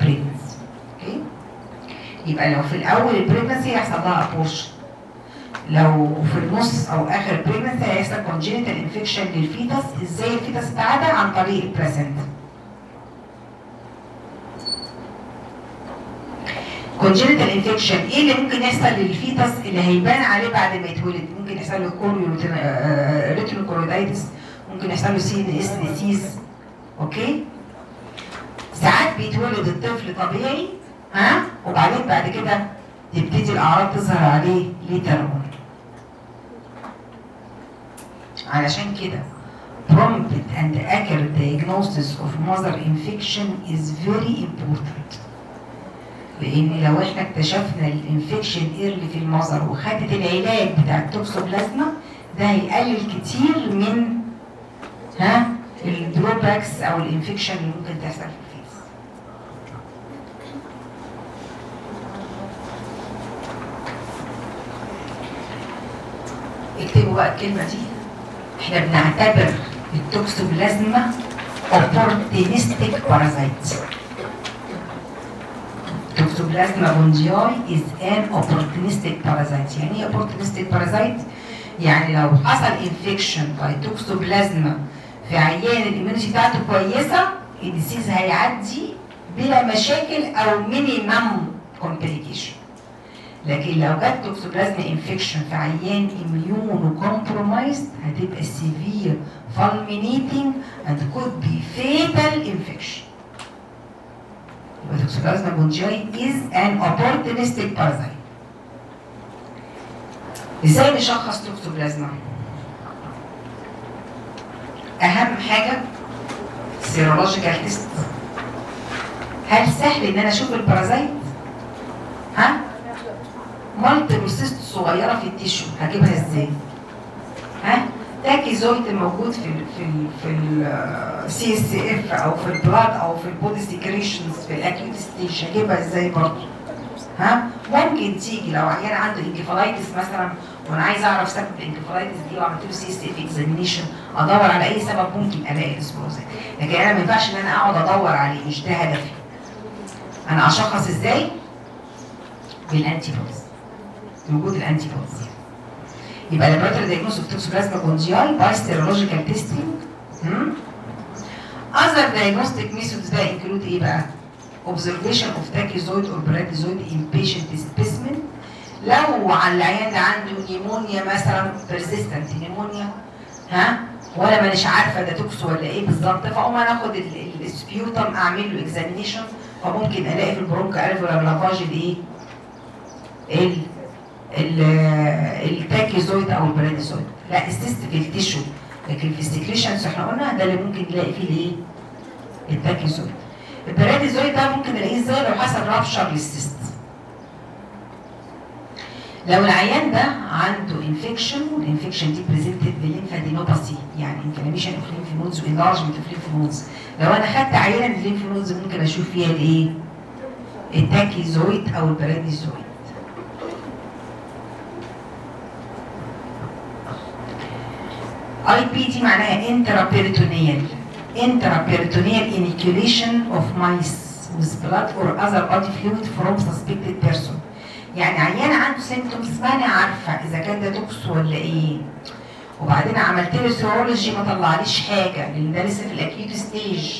pregnancy okay؟ يبقى لو في الأول ال pregnancy هيحصل لها abortion لو في النص أو آخر pregnancy هيحصل congenital infection لل fetus. إزاي ال fetus اتعدى عن طريق ال placenta congenital infection إيه اللي ممكن يحصل لل fetus اللي هيبان عليه بعد ما يتولد؟ ممكن يحصل له chorio retinochoroiditis ممكن يحصل له CNS disease okay؟ ساعات بيتولد الطفل طبيعي ها؟ وبعدين بعد كده تبتدي الأعراض تظهر عليه later علشان كده prompt and accurate diagnosis of mother infection is very important. لأن لو إحنا اكتشفنا ال infection early في ال mother وخدت العلاج بتاع التوكسوبلازما ده هيقلل كتير من ها ال drawbacks أو ال infection اللي ممكن تحصل في ال fetus. اكتبوا بقى الكلمة دي. إحنا بنعتبر ال toxoplasma opportunistic parasite. Toxoplasma gondii is an opportunistic parasite يعني إيه opportunistic parasite؟ يعني لو حصل infection by toxoplasma في عيان ال immunity بتاعته كويسة ال disease هيعدي بلا مشاكل أو minimum complication لكن لو جت toxoplasma infection في عيان immunocompromised هتبقى severe fulminating and could be fatal infection Toxoplasma gondii is an opportunistic parasite إزاي نشخص توكسوبلازما؟ اهم حاجة serological test هل سهل ان أنا أشوف ال parasite؟ ها؟ cyst صغيره في ال tissue هجيبها إزاي؟ ها؟ tachyzoite موجود في ال في ال في ال CSF أو في ال blood أو في ال body secretions في ال acute stage هجيبها إزاي برضه؟ ها؟ ممكن تيجي لو عيان عنده encephalitis مثلا وأنا عايز اعرف سبب ال encephalitis دي وعملت له CSF examination أدور على أي سبب ممكن ألاقي الاسبوزات لكن أنا ما ينفعش إن أنا أقعد أدور عليه مش ده هدفي أنا أشخص إزاي؟ بال antibodies بوجود ال antibodies يبقى of toxoplasma gondii by serological testing hmm? other diagnostic methods بقى include إيه بقى؟ observation of tachyzoite or bradyzoite in patient specimen لو على العيان ده عنده pneumonia مثلا persistent pneumonia ها ولا مانيش عارفه ده toxo ولا إيه بالظبط فاقوم أنا اخد ال sputum اعمل له examination فممكن الاقي في ال bronchoalveolar lavage الايه؟ ال tachyzoite أو ال bradyzoite لا ال cyst في ال tissue. لكن في ال secretions إحنا قلنا ده اللي ممكن نلاقي فيه الإيه؟ ال tachyzoite ال bradyzoite ده ممكن نلاقيه إزاي؟ لو حصل rupture لل cyst لو العيان ده عنده infection وال infection دي presented ب lymphadenopathy يعني inflammation of lymph nodes و enlargement of lymph nodes لو أنا خدت عينه من ال lymph nodes ممكن أشوف فيها الإيه؟ ال tachyzoite أو ال bradyzoite IP دي معناها intraperitoneal. Intraperitoneal inoculation of mice with blood or other body fluid from suspected person. يعني عيان عنده symptoms ما أنا عارفة إذا كان ده toxo ولا إيه. وبعدين عملت له serology ما طلعليش حاجة لأن ده لسه في ال acute stage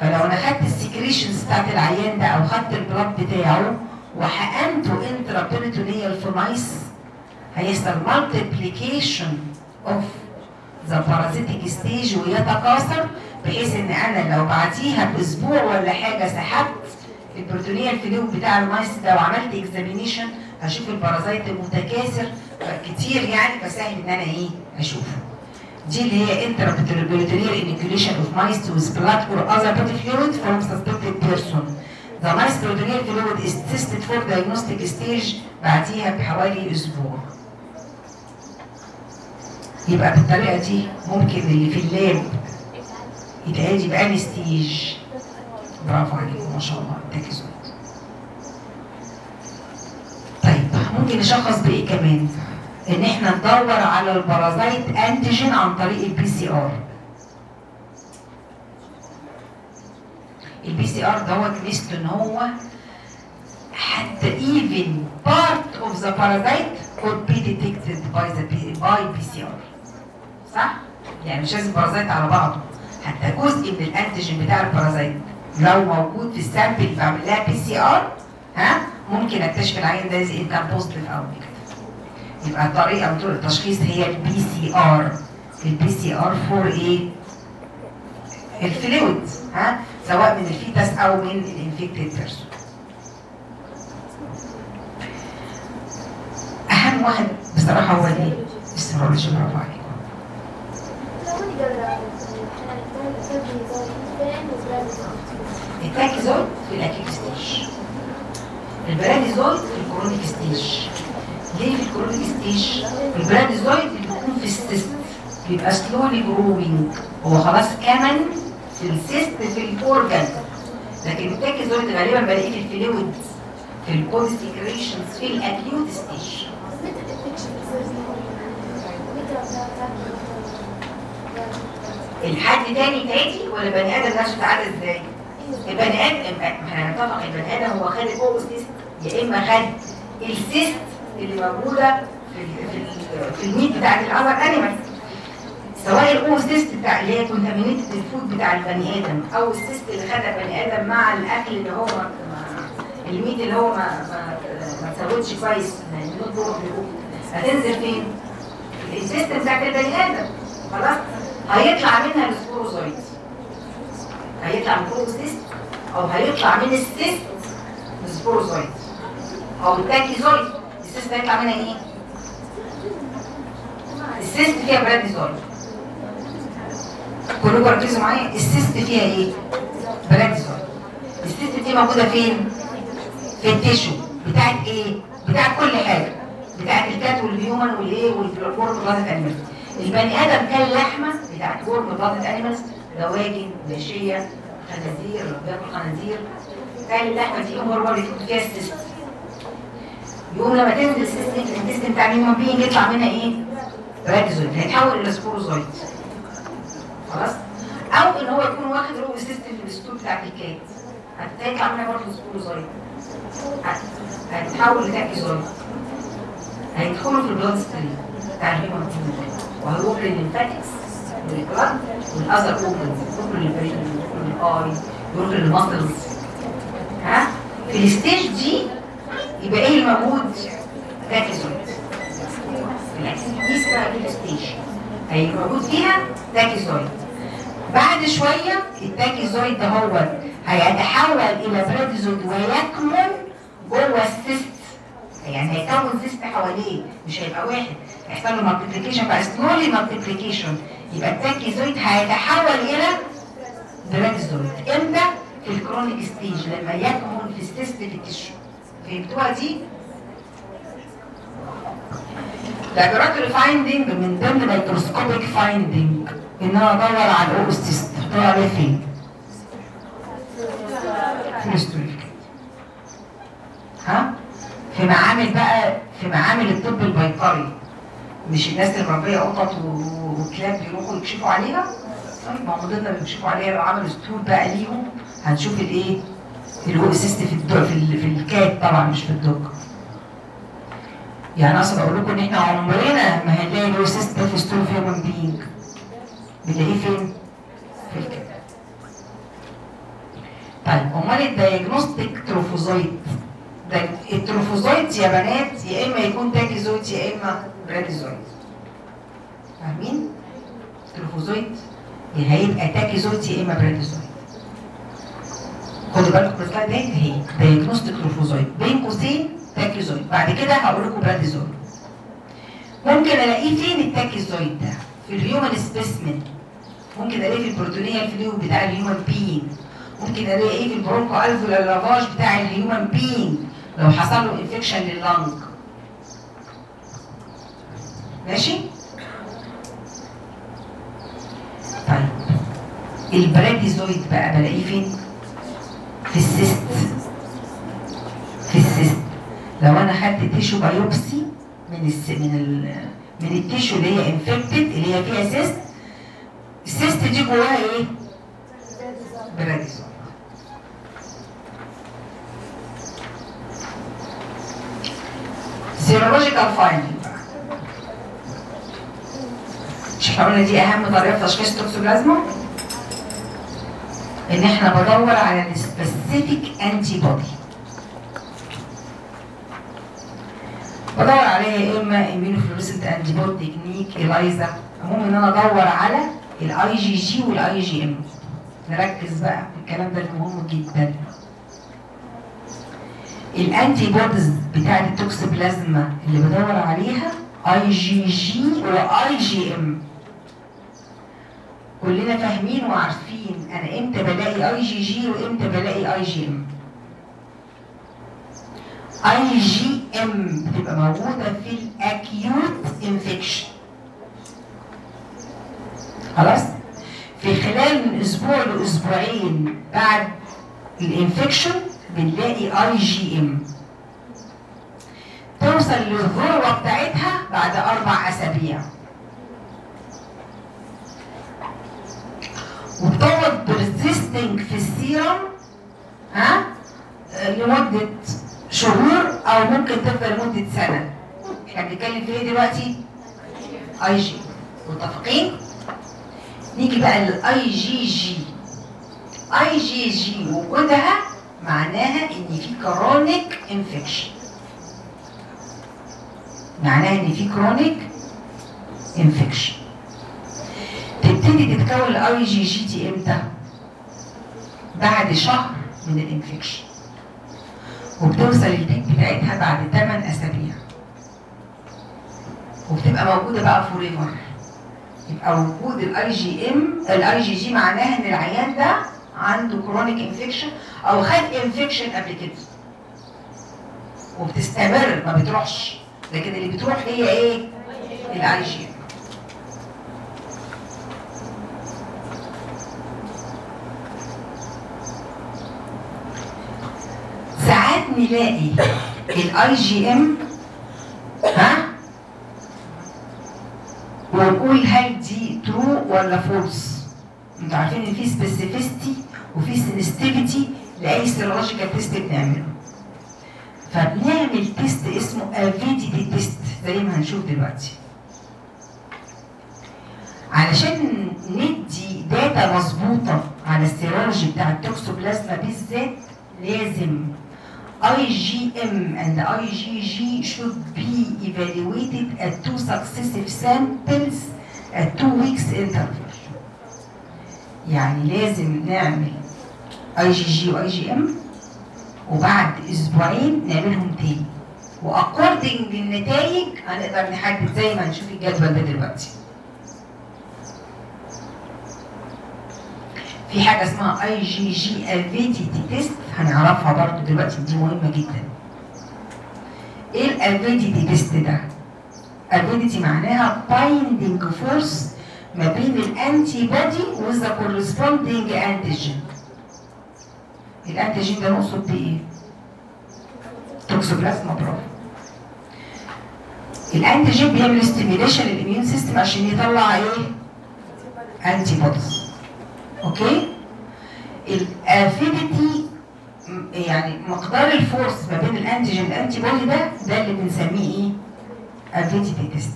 فلو أنا خدت ال secretions بتاعت العيان ده أو خدت ال blood بتاعه وحقنته intraperitoneal في mice هيحصل multiplication of the parasitic stage ويتكاثر بحيث إن أنا لو بعديها بأسبوع ولا حاجة سحبت ال peritoneal fluid بتاع ال mice ده وعملت examination هشوف ال parasite متكاثر كتير يعني فسهل إن أنا إيه اشوفه دي اللي هي intraperitoneal inoculation of mice with blood or other body fluid from suspected person. The mice peritoneal fluid is tested for diagnostic stage بعديها بحوالي أسبوع. يبقى بالطريقة دي ممكن اللي في ال lab يتعالج ب any stage برافو عليكم ما شاء الله. ركزوا طيب ممكن نشخص بإيه كمان؟ إن إحنا ندور على ال parasite antigen عن طريق ال PCR ال PCR دوت ميزته إن هو حتى even part of the parasite could be detected by the by PCR صح؟ يعني مش لازم parasite على بعضه. حتى جزء من ال antigen بتاع ال parasite لو موجود في ال sample بعمل لها PCR ها؟ ممكن أكتشف العين ده اذا كان positive أو negative يبقى الطريقة من طرق التشخيص هي ال PCR ال PCR for إيه ال fluid ها؟ سواء من ال fetus أو من ال infected person أهم واحد بصراحة هو الايه ال serology برافو عليكم ال tachyzoite في ال acute stage ال bradyzoite في ال chronic stage ليه في ال chronic stage ال bradyzoite بيكون في ال cyst بيبقى slowly growing هو خلاص كمن في ال cyst في ال organ لكن ال tachyzoite غالبا بلاقيه في ال fluid في ال blood secretions في ال acute stage الحد تاني تاتي ولا بني آدم نفسه تعالى إزاي؟ البني آدم إحنا هنتفق البني آدم هو خد ال oocyst يا إما خد ال cyst اللي موجودة في ال في, ال في ال meat بتاعت ال other animals سواء ال oocyst بتاع اللي هي contaminated ال food بتاع البني آدم أو ال cyst اللي خدها البني آدم مع الأكل اللي هو ال meat اللي هو ما ما ما كويس. بورد هتنزل فين؟ ال system بتاعت البني آدم. خلاص. هيطلع منها ال sporozoite هيطلع من ال cyst أو هيطلع من ال cyst ال sporozoite أو ال tachyzoite ال cyst هيطلع منها إيه؟ ال cyst فيها bradyzoite كلكم ركزوا معايا. ال cyst فيها إيه؟ bradyzoite ال cyst دي موجودة فين؟ في ال tissue. بتاعت إيه؟ بتاعت كل حاجة. بتاعت ال cat وال human والإيه وال warm blooded animals البني آدم كان لحمة بتاعت ورم بلاد انيمالز دواجن ماشية خنازير بياكل خنازير. كان اللحمه دي هرمون يكون فيها السيست يوم لما تنزل السيست السيستم بتاع الهيومن يطلع منها إيه؟ راديزويد هيتحول إلى سبوروزويد خلاص؟ أو إن هو يكون واخد رو سيستم في الستول بتاعت الكات هتطلع منها برضه سبوروزويد هيتحول لتاكيزويد هيدخلوا في ال blood stream. بتاع ال human وهيروح للل lymphatics وال blood وال other organs يروح لل brain يروح لل eye يروح لل muscles ها؟ في ال stage دي يبقى إيه الموجود tachyzoite دي اسمها ال stage. هيبقى موجود فيها tachyzoite. بعد شوية ال tachyzoite ده هو هيتحول إلى bradyzoite ويكمن جوه ال cyst. يعني هيكون cyst حواليه مش هيبقى واحد. هيحصل له multiplication بقى slowly multiplication يبقى ال tachyzoite هيتحول إلى bradyzoite إمتى؟ في ال chronic stage لما يكمن في ال cyst في ال tissue فهمتوها دي؟ laboratory finding من ضمن microscopic finding ان أنا ادور على ال oocyst عليه فين؟ في ها؟ في معامل بقى في معامل الطب البيطري مش الناس اللي مربيه قطط وكلاب بيروحوا يكشفوا عليها؟ طيب ما هم بيكشفوا عليها لو عملوا stool بقى ليهم. هنشوف الايه ال oocyst في الدو في. في ال cat طبعا مش في ال dog. يعني أقصد أقول لكم إن إحنا عمرنا ما هنلاقي ال oocyst ده في stool في human being بنلاقيه فين؟ في ال cat. طيب أمال ال diagnostic trophozoite ال trophozoite يا بنات يا اما يكون tachyzoite يا اما bradyzoite فاهمين؟ ال trophozoite يا هيبقى tachyzoite يا اما bradyzoite خدوا بالكم من ال slide ده اهي diagnostic trophozoite بين قوسين tachyzoite بعد كده هقول لكم bradyzoite ممكن الاقيه فين ال tachyzoite ده؟ في ال human specimen ممكن الاقيه في ال peritoneal fluid بتاع ال human being ممكن الاقي إيه في ال bronchoalveolar lavage بتاع ال human being لو حصل له infection لل lung ماشي؟ طيب. ال bradyzoite بقى بلاقيه فين؟ في ال cyst. في ال cyst. لو أنا خدت tissue biopsy من الس... من ال... من ال tissue اللي هي infected اللي هي فيها cyst ال cyst دي جواها إيه؟ bradyzoite serological finding. بقى مش إحنا قلنا دي أهم طريقة في تشخيص التوكسوبلازما؟ إن إحنا بدور على ال specific antibody بدور عليها يا إما immunofluorescent antibody technique ELISA المهم إن أنا أدور على ال IgG وال IgM نركز بقى الكلام ده مهم جدا. ال antibodies بتاعت التوكسوبلازما اللي بدور عليها IgG و IgM كلنا فاهمين وعارفين أنا إمتى بلاقي اي جي جي وامتى بلاقي اي جي ام اي جي ام بتبقى موجودة في ال acute infection خلاص؟ في خلال من أسبوع لأسبوعين بعد ال infection بنلاقي IgM توصل للذروه بتاعتها بعد أربع أسابيع. وبتقعد persisting في السيرم ها لمدة شهور أو ممكن تفضل لمدة سنة. إحنا بنتكلم في إيه دلوقتي؟ اي جي متفقين؟ نيجي بقى للاي جي جي اي جي جي وجودها معناها إن في chronic infection معناها إن في chronic infection تبتدي تتكون الاي جي جي دي إمتى بعد شهر من ال infection وبتوصل ال peak بتاعتها بعد 8 أسابيع. وبتبقى موجودة بقى forever يبقى وجود الاي جي ام الاي جي جي معناها إن العيان ده عنده chronic infection أو خد infection قبل كده. وبتستمر ما بتروحش. لكن اللي بتروح هي إيه؟ ال IgM ساعات نلاقي ال IgM ها؟ ونقول هل دي true ولا false أنتوا عارفين إن في specificity وفي sensitivity لأي serological test بنعمله فبنعمل test اسمه avidity test زي ما هنشوف دلوقتي علشان ندي data مظبوطة على ال serology بتاع التوكسوبلازما بالذات لازم IgM and IgG should be evaluated at two successive samples at two weeks interval. يعني لازم نعمل IgG و IgM وبعد أسبوعين نعملهم تاني. و according للنتائج هنقدر نحدد زي ما هنشوف الجدول ده دلوقتي. في حاجة اسمها IgG avidity test هنعرفها برضو دلوقتي دي مهمة جدا. إيه ال avidity test ده؟ avidity معناها binding force ما بين ال antibody و the corresponding antigen ال antigen ده نقصد بيه إيه توكسوبلازما برافو ال antigen بيعمل stimulation لل immune system عشان يطلع إيه؟ antibodies okay ال affinity يعني مقدار ال force ما بين ال antigen وال antibody ده ده اللي بنسميه إيه؟ avidity test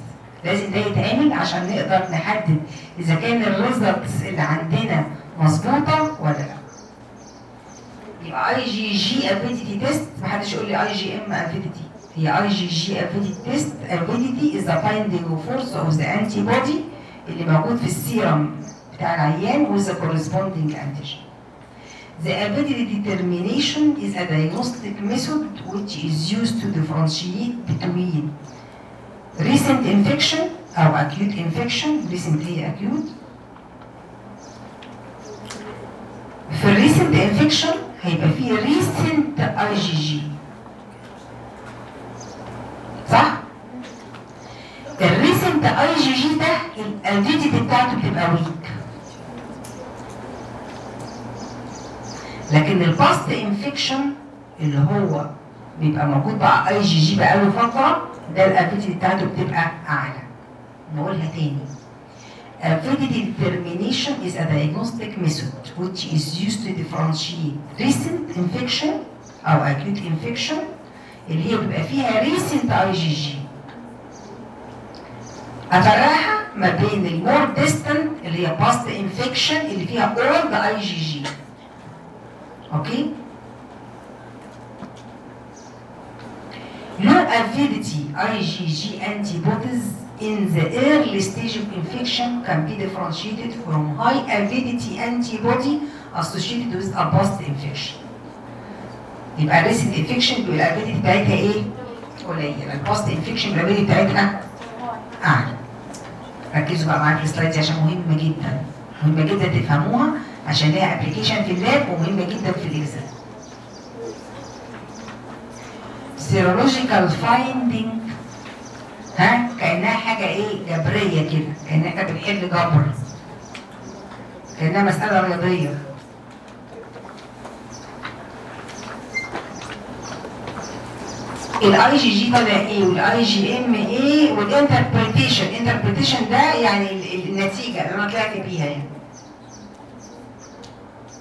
لازم ده يتعمل عشان نقدر نحدد إذا كان ال results اللي عندنا مظبوطة ولا لأ. يبقى IgG avidity test محدش يقول لي IgM avidity هي IgG avidity test avidity is the binding force of the antibody اللي موجود في السيرم بتاع العيان the corresponding antigen. The ability determination is a diagnostic method which is used to differentiate between recent infection أو acute infection recent هي acute في الريسنت انفكشن هيبقى فيه ريسنت اي جي جي صح؟ G ده ال avidity بتاعته بتبقى weak لكن ال past infection اللي هو بيبقى موجود بقى أي جي جي بقاله فترة ده ال avidity بتاعته بتبقى أعلى. نقولها تاني. Avidity determination is a diagnostic method which is used to differentiate recent infection أو acute infection اللي هي بيبقى فيها recent IgG أفرقها ما بين المور distant اللي هي past infection اللي فيها old IgG أوكي low avidity IgG antibodies in the early stage of infection can be differentiated from high avidity antibody associated with a post infection. يبقى ال recent infection بيبقى بتاعتها إيه؟ قليله، ال past infection ال avidity بتاعتها اعلى. ركزوا بقى معايا في ال slide دي عشان مهمه جدا. مهمه جدا تفهموها عشان ليها application في ال lab ومهمه جدا في ال exam. serological finding ها كانها حاجة إيه جبريه كده كان إحنا بنحل جبر كانها مساله رياضيه الاي جي جي طالع إيه؟ وال IgM إيه؟ وال interpretation ال interpretation ده يعني ال- النتيجة اللي أنا طلعت بيها يعني.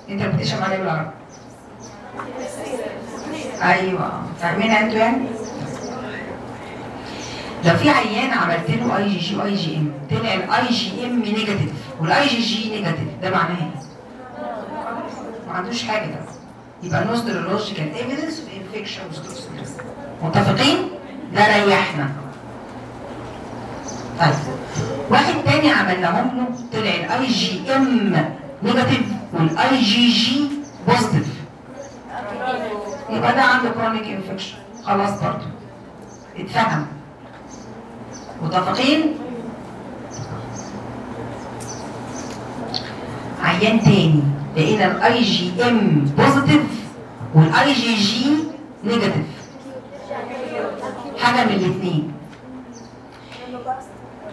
interpretation معناه إيه بالعربي؟ أيوه. فاهمينها أنتوا يعني؟ لو في عيان عملت له IgG و IgM طلع ال IgM negative وال IgG negative ده معناه إيه؟ ما عندوش حاجة ده. يبقى no serological evidence of infection متفقين؟ ده ريحنا. طيب واحد تاني عملناهم له طلع ال IgM negative وال IgG positive يبقى ده عنده chronic infection خلاص برضه. اتفهم. متفقين؟ عيان تاني لقينا ال IgM positive وال IgG negative حاجة من الاثنين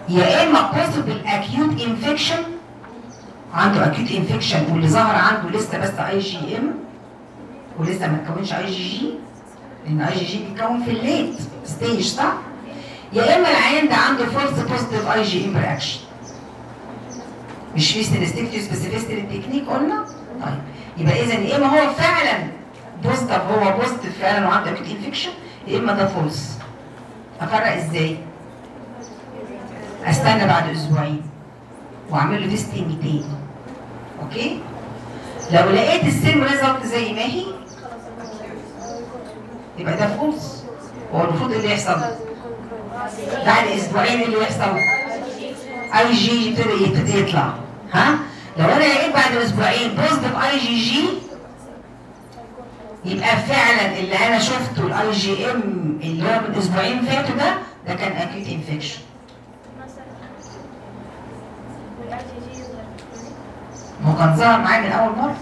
يا إما possible acute infection عنده acute infection واللي ظهر عنده لسه بس IgM ولسه ما اتكونش اي جي جي لأن اي جي جي بيتكون في ال late stage صح؟ يا إما العيان ده عنده false positive IgM reaction مش في sensitivity specificity لل technique قلنا؟ طيب يبقى اذا يا إما هو فعلا positive هو positive فعلا وعنده أكيد infection يا اما ده false أفرق إزاي؟ أستنى بعد أسبوعين وأعمل له testing تاني okay؟ لو لقيت ال same result زي ما هي يبقى ده false هو المفروض اللي يحصل؟ بعد أسبوعين اللي يحصل؟ آي جي يبتدي يبتدي يطلع ها؟ لو أنا لقيت بعد أسبوعين positive IgG يبقى فعلا اللي أنا شفته ال IgM اللي هو من أسبوعين فاتوا ده ده كان acute infection ما هو كان ظهر معايا من أول مرة.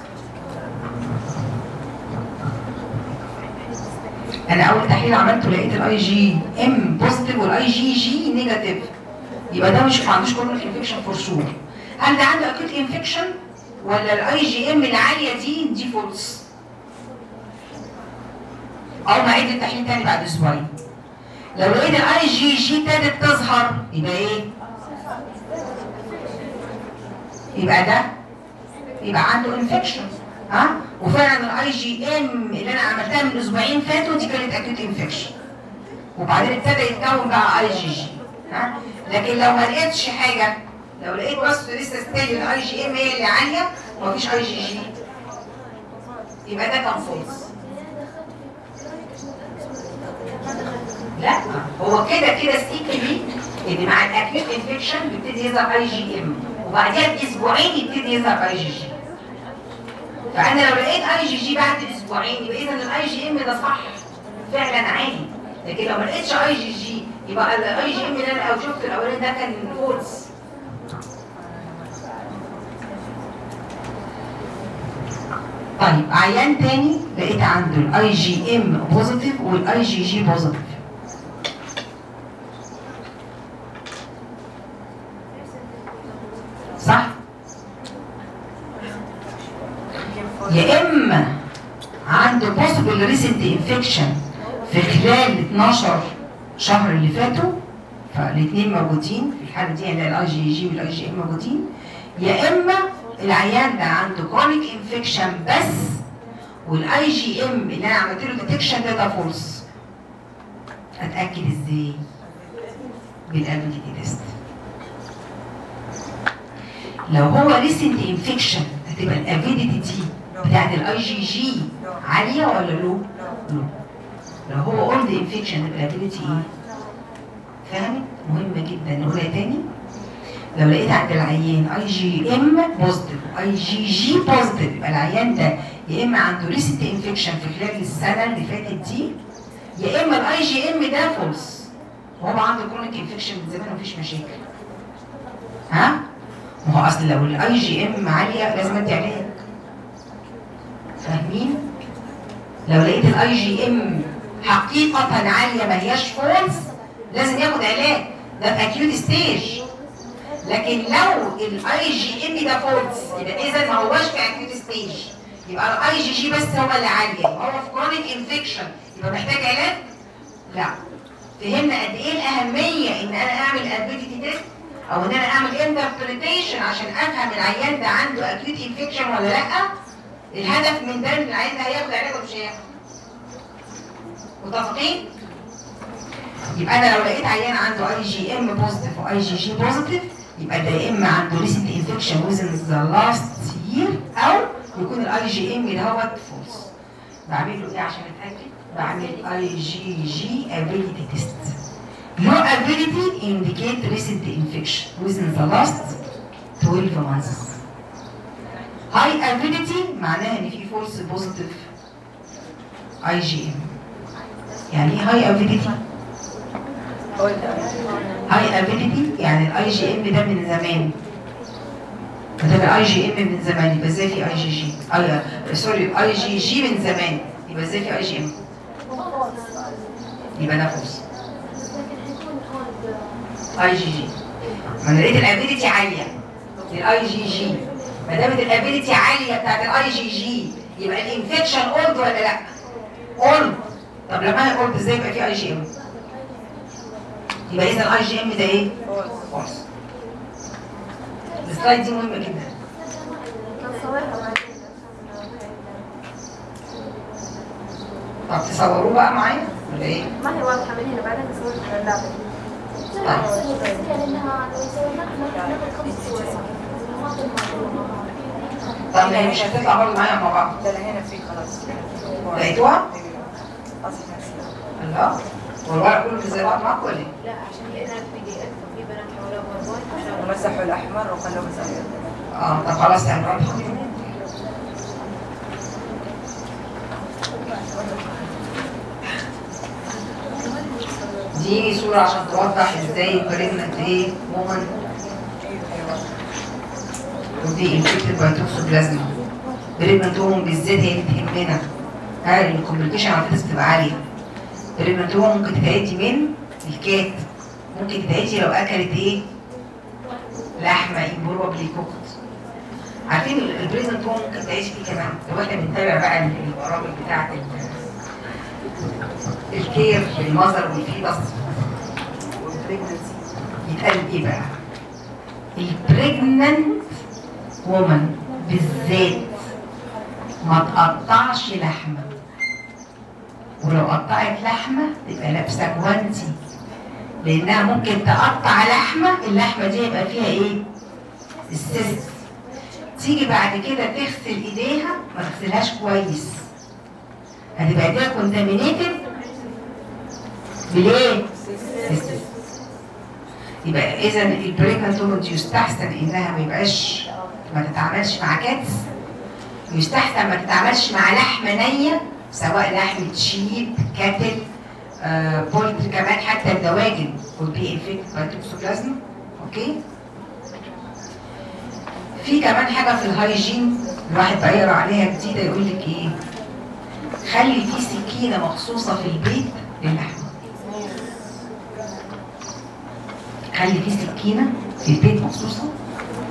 أنا أول تحليل عملته لقيت ال IgM positive وال IgG negative يبقى ده مش ما عندوش chronic infection for sure هل ده عنده acute infection ولا ال IgM العالية دي دي false أقوم اعيد التحليل تاني بعد أسبوعين. لو لقيت الاي جي جي ابتدت تظهر يبقى إيه؟ يبقى ده؟ يبقى عنده infection ها؟ وفعلا ال IgM اللي أنا عملتها من أسبوعين فاتوا دي كانت acute infection وبعدين ابتدى يتكون بقى اي جي جي ها؟ لكن لو ما لقيتش حاجة لو لقيت بس لسه still ال IgM هي اللي عالية ومفيش اي جي جي يبقى ده كان false لا. هو كده كده typically ان مع ال acute infection بيبتدي يظهر IgM وبعديها بأسبوعين يبتدي يظهر اي جي جي فأنا لو لقيت اي جي جي بعد أسبوعين يبقى اذا ال IgM ده صح. فعلا عالي لكن لو ما لقيتش اي جي جي يبقى ال IgM اللي أنا شفته الأولاني ده كان false طيب عيان تاني لقيت عنده ال IgM positive وال IgG positive صح؟ يا إما عنده possible recent infection في خلال 12 شهر اللي فاتوا فالاثنين موجودين في الحالة دي يعني ال IgG وال IgM موجودين يا إما العيان ده عنده chronic infection بس وال IgM اللي أنا عملت له detection ده false أتأكد إزاي؟ بال avidity test لو هو recent infection هتبقى ال avidity دي بتاعت الاي جي جي عالية ولا low؟ لو لو هو old infection ال avidity إيه؟ فهمت مهمة جدا. نقولها تاني؟ لو لقيت عند العيان اي جي ام بوزيتيف اي جي جي بوزيتيف يبقى العيان ده يا إما عنده recent infection في خلال السنة اللي فاتت دي يا إما ال IgM ده false وهو عنده chronic infection من زمان مفيش مشاكل. ها؟ ما هو أصل لو ال IgM عالية لازم أدي علاج فاهمين؟ لو لقيت ال IgM حقيقة عالية ما هياش false لازم ياخد علاج. ده في acute stage لكن لو ال IgM ده false يبقى اذا ما هوش في acute stage يبقى الاي جي جي بس هو اللي عالية. هو في chronic infection يبقى محتاج علاج؟ لا. فهمنا قد إيه الأهمية إن أنا أعمل avidity test أو إن أنا أعمل interpretation عشان أفهم العيان ده عنده acute infection ولا لأ؟ الهدف من ده ان العيان ده هياخد علاج ولا مش هياخد متفقين؟ يبقى أنا لو لقيت عيان عنده IgM positive و IgG positive يبقى ده يا إما عنده recent infection within the last year أو يكون ال IgM دوت false بعمل له إيه عشان أتأكد؟ بعمل IgG avidity test low avidity indicate recent infection within the last 12 months. High avidity معناها ان في false positive IgM يعني إيه high avidity. High avidity يعني ال IgM ده من زمان ما دام ال IgM من زمان يبقى إزاي في اي جي جي اي سوري اي جي جي من زمان يبقى إزاي في IgM يبقى ده false IgG ما أنا لقيت ال avidity عاليه لل IgG ما دامت ال avidity عاليه بتاعت ال IgG يبقى ال infection old ولا لأ؟ old طب لما هي old إزاي يبقى في IgM؟ يبقى إذا ال IgM ده إيه؟ false ال slide دي مهمة جدا طب تصوروه بقى معايا ولا إيه؟ ما هي واضحة من هنا بعدين اللعبة طب هي مش هتطلع برضه معايا مع بعض ده هنا في خلاص لقيتوها؟ الله والورق كله زي بعض معاكم ولا إيه؟ لا عشان انها PDF وفي بنات حولها PowerPoint ومسحوا الاحمر وخلوه ابيض آه طب خلاص يعني واضحه دي صورة عشان توضح إزاي pregnant إيه woman ودي infected by toxoplasma pregnant woman بالذات هي اللي تهمنا ها ال complication على فكرة بتبقى عالية؟ pregnant woman ممكن تتعدي من ال cat. ممكن تتعدي لو أكلت إيه؟ لحمة improperly cooked عارفين ال present هو ممكن تعيش فيه كمان. لو إحنا بنتابع بقى البرامج بتاعت ال- الكير المذر والفيبس والبريجنسي يتقال إيه بقى؟ ال pregnant woman بالذات ما تقطعش لحمة. ولو قطعت لحمة تبقى لابسة جوانتي لأنها ممكن تقطع لحمة اللحمة دي يبقى فيها إيه؟ ال cyst. تيجي بعد كده تغسل إيديها ما تغسلهاش كويس. هتبقى ايديها كونتامينيتد؟ سيستم يبقى اذا ال pregnant woman يستحسن إنها ما يبقاش ما تتعاملش مع cats. يستحسن ما تتعاملش مع لحمة نية سواء لحمه sheep cattle آه كمان حتى الدواجن وال be infected by toxoplasma okay؟ في كمان حاجة في ال hygiene الواحد بقى يقرأ عليها جديدة يقول لك إيه؟ خلي في سكينة مخصوصة في البيت للحمه خلي في سكينة في البيت مخصوصة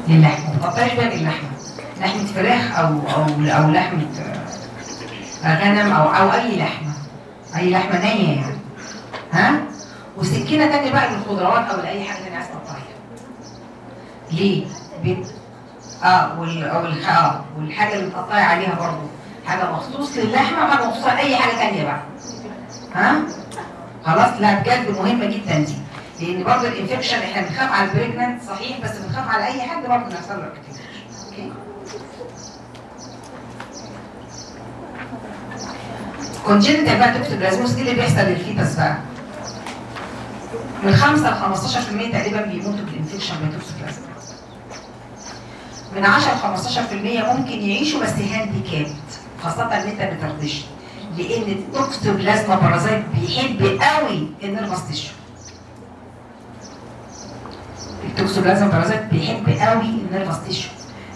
للحمه ما تقطعش بقى اللحمه لحمة فراخ أو أو أو لحمة آه، غنم أو أو أي لحمة. أي لحمة نية يعني. ها؟ وسكينة تانية بقى للخضروات أو لأي حاجة تانية عايز تقطعيها. ليه؟ بيت. آه. آه والحاجة اللي بتقطعي عليها برضه حاجة مخصوص للحمة وحاجه مخصوصه لأي حاجة تانية بقى. ها؟ خلاص لا بجد مهمة جدا دي. لأن برضه ال infection إحنا بنخاف على ال pregnant صحيح بس بنخاف على أي حد برضه إنه يحصل له okay؟ congenital بقى toxoplasmosis إيه اللي بيحصل لل fetus بقى؟ من 5 ل 15% تقريبا بيموتوا بال infection ب toxoplasma من 10 ل 15% ممكن يعيشوا بس handicapped خاصة ان انت بتردش لأن ال toxoplasma parasite بيحب قوي ال nervous tissue ال toxoplasma parasite بيحب قوي ال nervous tissue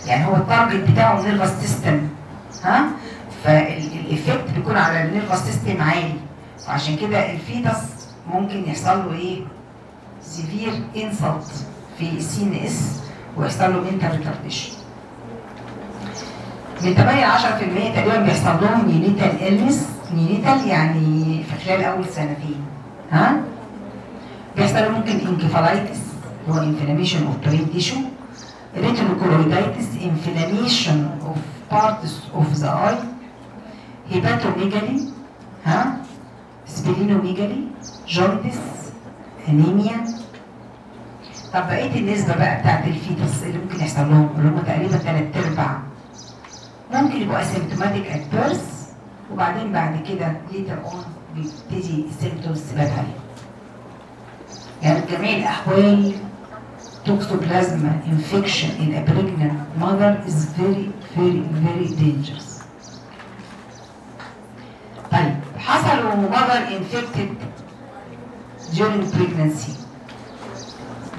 يعني هو ال target بتاعه ال nervous system ها؟ فال effect بيكون على ال nervous system عالي. وعشان كده ال fetus ممكن يحصل له إيه؟ severe insult في ال CNS ويحصل له mental retardation من 8 ل 10% تقريبا بيحصل لهم neonatal illness neonatal يعني في خلال أول سنتين. ها؟ بيحصل ممكن encephalitis هو inflammation of brain tissue retinochoroiditis inflammation of parts of the eye hepatomegaly ها؟ splenomegaly jaundice anemia طب بقية النسبة بقى بتاعت ال fetus اللي ممكن يحصل لهم اللي هم تقريبا ثلاث أرباع. ممكن يبقوا asymptomatic at birth وبعدين بعد كده later on بيبتدي ال symptoms تبان عليه يعني جميع الأحوال toxoplasma infection in a pregnant mother is very very very dangerous. طيب حصل mother infected during pregnancy.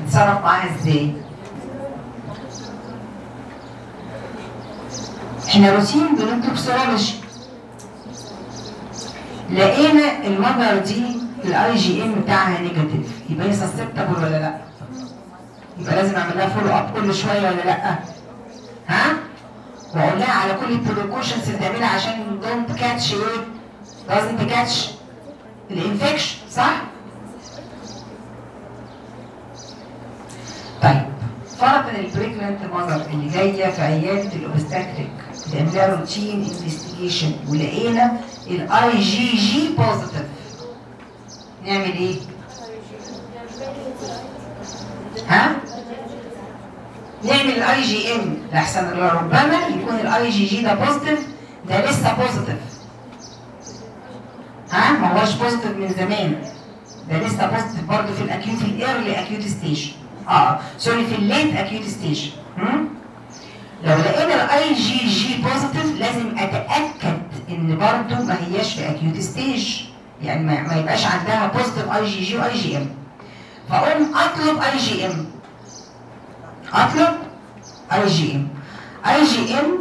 نتصرف معاها إزاي؟ إحنا روتين بنكتب serology لقينا ال mother دي ال IgM بتاعها negative يبقى هي susceptible ولا لأ؟ يبقى لازم أعمل لها follow up كل شوية ولا لأ؟ ها؟ واقول لها على كل ال precautions اللي تعملها عشان don't catch إيه؟ doesn't catch ال infection صح؟ طيب فرض ان ال pregnant mother اللي جاية في عياده ال obstetric بتعملها routine investigation ولقينا ال IgG positive نعمل إيه؟ ها؟ نعمل ال IgM لحسن ربما يكون ال IgG ده positive ده لسه positive ها؟ ما هوش positive من زمان. ده لسه positive برضه في ال acute ال early acute stage آه. sorry في ال late acute stage لو لقينا ال IgG positive لازم أتأكد إن برضه ما هياش في acute stage يعني ما يبقاش عندها positive IgG و IgM فأقوم أطلب اي جي ام أطلب اي جي ام اي جي ام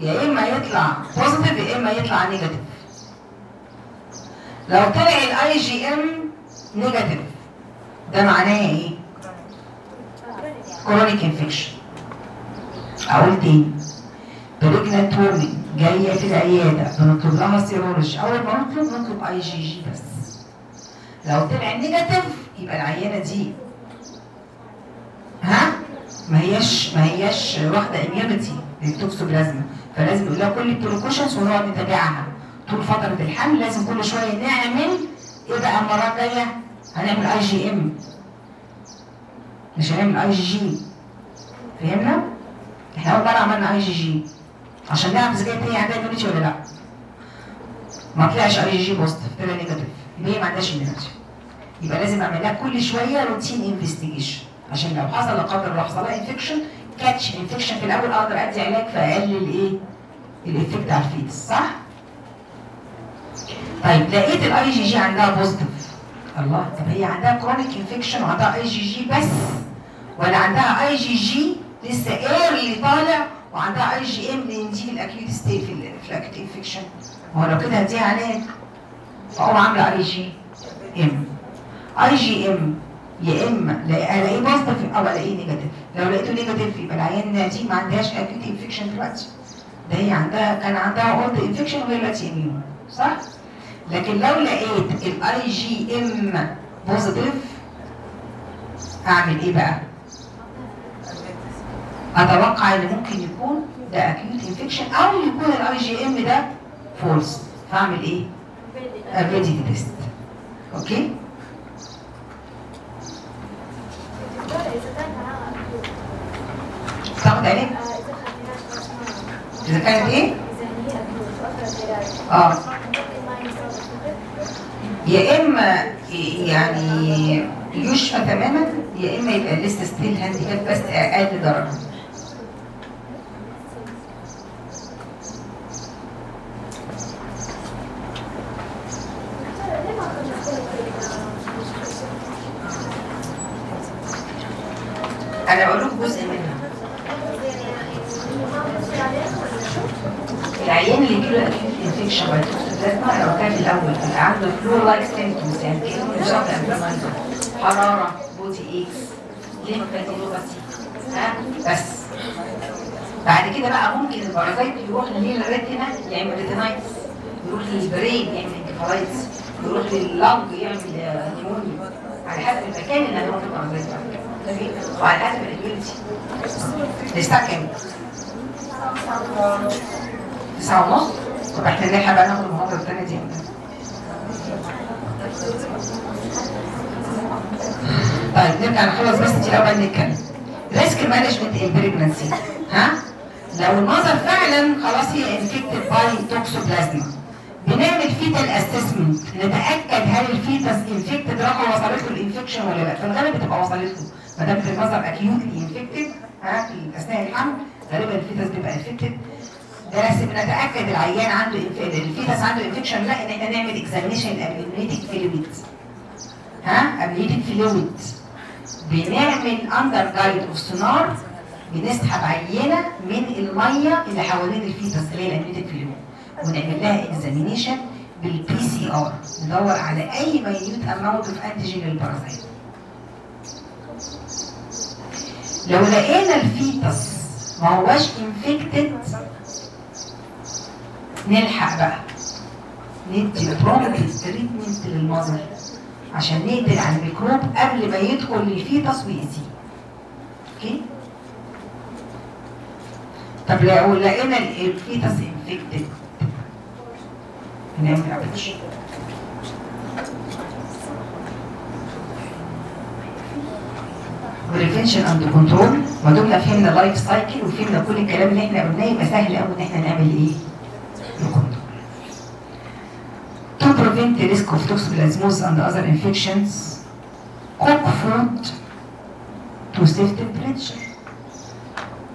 يا إما يطلع positive يا إما يطلع negative لو طلع ال IgM negative ده معناه إيه؟ chronic infection أقول تاني pregnant woman جاية في العيادة. بنطلب لها serology أول ما نطلب نطلب اي جي جي بس. لو طلع negative يبقى العيانه دي. ها؟ ما هياش ما هياش واخدة immunity لل toxoplasma فلازم نقول لها كل ال precautions ونقعد نتابعها. طول فترة الحمل لازم كل شوية نعمل إيه بقى المرة الجاية؟ هنعمل IgM مش هنعمل اي جي فهمنا؟ إحنا أول مرة عملنا أي جي جي عشان نعرف إذا كانت هي عندها immunity ولا لا ما طلعش IgG positive طلع negative هي ما عندهاش immunity يبقى لازم أعمل لها كل شوية routine investigation عشان لو حصل لا قدر الله حصل لها infection catch infection في الأول أقدر أدي علاج فاقلل إيه؟ ال effect على ال fetus صح؟ طيب لقيت الاي جي جي عندها positive الله طب هي عندها chronic infection وعندها أي جي جي بس ولا عندها IgG لسه early طالع وعندها IgM لأن دي ال acute state في ال- في ال acute infection هو لو كده هديها علاج فأقوم عاملة اي جي ام اي جي ام يا إما لا- ألاقيه positive أو ألاقيه negative لو لقيته negative يبقى العيان دي ما عندهاش acute infection دلوقتي. ده هي عندها كان عندها old infection وهي دلوقتي immune صح؟ لكن لو لقيت ال IgM positive أعمل إيه بقى؟ أتوقع إن ممكن يكون ده acute infection أو يكون ال IgM ده false فاعمل إيه؟ avidity test okay؟ تاخد علاج إذا كانت إيه؟ آه يا إما يعني يشفى تماما يا إما يبقى لسه still handicapped بس أقل درجة أنا بقول لكم جزء منها العيان اللي يجيله أكيد infection by toxoplasma لو كان الأول بيبقى عنده flu like symptoms يعني كانه مجرد inflammation حراره body aches lymphadenopathy ها بس بعد كده بقى ممكن ال parasite يروح لل retina يعمل retinitis يروح لل brain يعمل encephalitis يروح لل lung يعمل pneumonia على حسب المكان ماشي؟ وعلى حسب ال ability الساعة كام؟ تسعة ونص طب إحنا نلحق بقى ناخد المحاضرة التانية دي؟ طيب نرجع نخلص بس دي الأول نتكلم risk management in pregnancy ها؟ لو ال mother فعلا خلاص هي infected by toxoplasma بنعمل fetal assessment نتاكد هل ال fetus infected رقم وصلت له ال infection ولا لا؟ في الغالب بتبقى وصلت له ما دام ال mother acutely infected ها في أثناء الحمل غالبا ال fetus بيبقى infected بس بنتأكد العيان عنده ال fetus عنده infection لا إن إحنا نعمل examination ال amniotic fluid ها؟ amniotic fluid بنعمل under guide of sonar بنسحب عينة من المية اللي حوالين ال fetus اللي هي ال amniotic fluid ونعمل لها examination بال PCR ندور على أي minute amount of antigen لل parasite لو لقينا ال fetus ما هواش infected نلحق بقى. ندي prompt treatment لل mother عشان نقتل على الميكروب قبل ما يدخل ال fetus ويأذيه. Okay؟ طب لو لقينا ال- ال fetus infected نعمل apply prevention and control ما دمنا فهمنا ال life cycle وفهمنا كل الكلام اللي إحنا قلناه يبقى سهل قوي إن إحنا نعمل إيه؟ ال control. To prevent the risk of toxoplasmosis and other infections, cook food to safe temperature.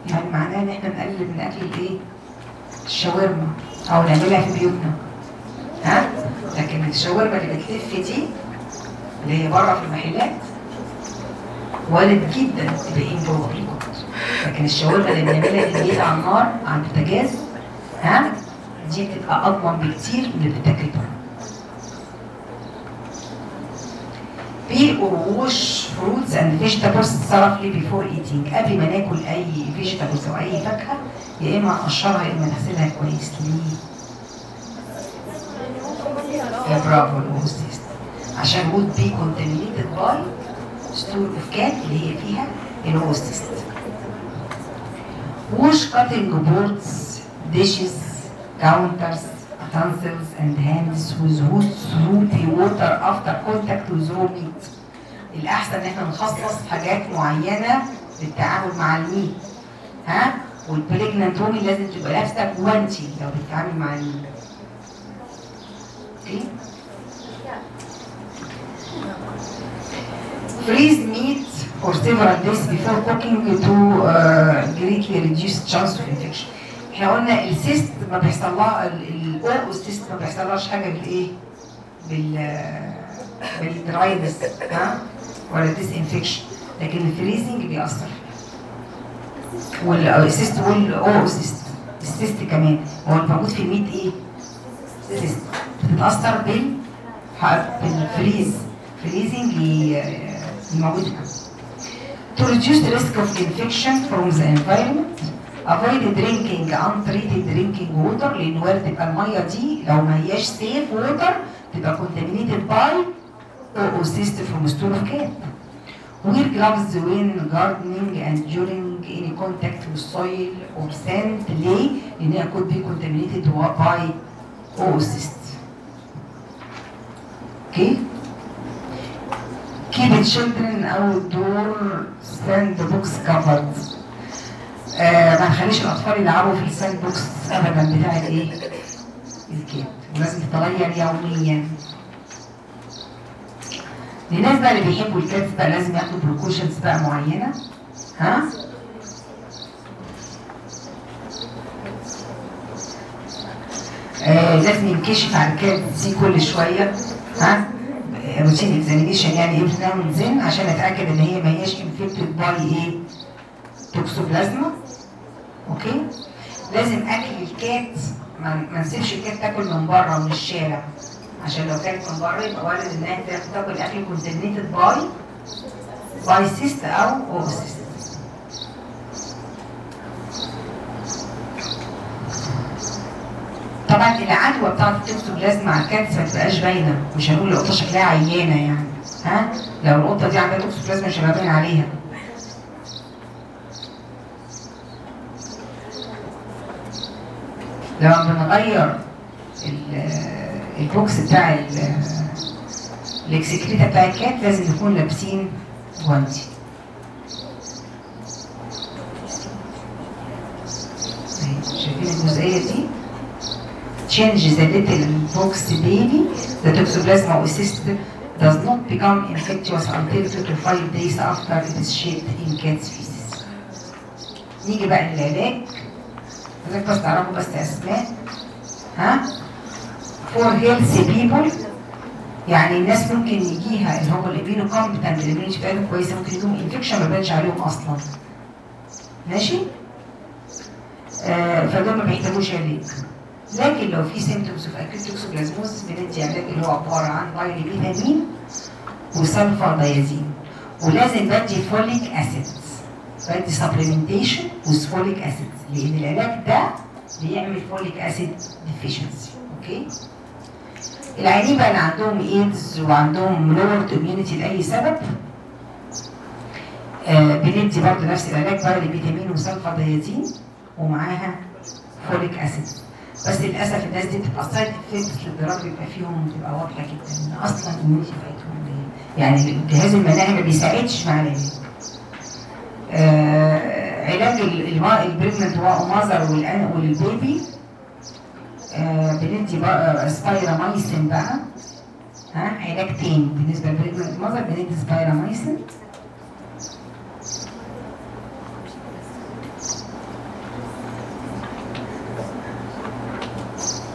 يعني معناه إن إحنا نقلل من أكل الإيه؟ الشاورما أو نعملها في بيوتنا. لكن الشاورما اللي بتلف دي اللي هي بره في المحلات وارد جدا تبقى improperly لكن الشاورما اللي بنعملها في البيت على النار على البوتاجاز ها دي بتبقى أضمن بكتير من اللي بتاكل بره. or wash fruits and vegetables thoroughly before eating قبل ما ناكل أي vegetables أو أي فاكهة يا إما نقشرها يا إما نغسلها كويس ليه؟ يا برافو ال oocyst عشان would be contaminated by stool of cat اللي هي فيها ال oocyst wash cutting boards dishes counters utensils and hands with hot soapy water after contact with raw meat الأحسن إن إحنا نخصص حاجات معينة للتعامل مع ال meat ها وال pregnant woman لازم تبقى لابسة جوانتي لو بتتعامل مع ال meat freeze meat for several days before cooking to uh, greatly reduce chance of infection. إحنا قلنا ال cyst ما بيحصل لها ال oocyst ما بيحصلهاش حاجة بالإيه؟ بال بال dryness ها ولا disinfection لكن ال freezing بيأثر وال cyst وال oocyst ال cyst كمان هو الموجود في ال meat إيه؟ cyst بال بال freez- freezing الموجود فيه. To reduce the risk of infection from the environment, avoid drinking untreated drinking water لأن وارد تبقى المية دي لو ما هياش safe water تبقى contaminated by oocyst from stool of cat. Wear gloves when gardening and during any contact with soil or sand ليه؟ لأنها could be contaminated by oocyst. Okay? keep the children outdoor sandbox covered آه ما نخليش الأطفال يلعبوا في الساند بوكس ابدا. بتاع الايه ال cat ولازم تتغير يوميا. للناس بقى اللي بيحبوا ال cats بقى لازم ياخدوا precautions بقى معينة. ها؟ آه لازم ينكشف على ال cat دي كل شوية. ها؟ routine examination يعني إيه بنعمل زين عشان اتاكد إن هي ما هياش infected by إيه؟ toxoplasma okay؟ لازم أكل ال cat ما نسيبش ال cat تاكل من بره من الشارع. عشان لو كانت من بره يبقى وارد إنها تاكل أكل contaminated by by cyst أو oocyst طبعا العدوى بتاعت التوكسوبلازما مع ال cats ما تبقاش باينة. مش هنقول القطه شكلها عيانة يعني. ها؟ لو القطة دي عندها توكسوبلازما مش هيبقى باين عليها. لما بنغير ال- ال box بتاع ال- ال excreta بتاع ال cat لازم نكون لابسين جوانتي أهي، شايفين الجزئيه دي؟ Change the litter box daily the toxoplasma oocyst does not become infectious until 2 to 5 days after it is shed in cat's feces. نيجي بقى للعلاج حضرتك بس تعرفوا بس اسماء ها for healthy people يعني الناس ممكن يجيها اللي هم ال immunocompetent ال immunity بتاعتهم كويسه ممكن يجيهم infection ما بانش عليهم أصلا ماشي آه فدول ما بيحتاجوش علاج لكن لو في symptoms of acute بندي علاج اللي هو عباره عن pyrimethamine و sulfadiazine ولازم بدي folic acids بدي supplementation with folic acids لأن العلاج ده بيعمل folic acid deficiency okay العيانين بقى اللي عندهم ايدز وعندهم lowered immunity لاي سبب آه بندي برضه نفس العلاج pyrimethamine و sulfadiazine ومعاها folic acid بس للأسف الناس دي بتبقى side effects للدرجه بيبقى فيهم بتبقى واضحة جدا إن أصلا بتاعتهم قليلة. يعني الجهاز المناعي ما بيساعدش مع العلاج. آه علاج ال pregnant mother وال baby آه بندي بقى بقى ها علاج تاني بالنسبة لل pregnant mother بندي spiramycin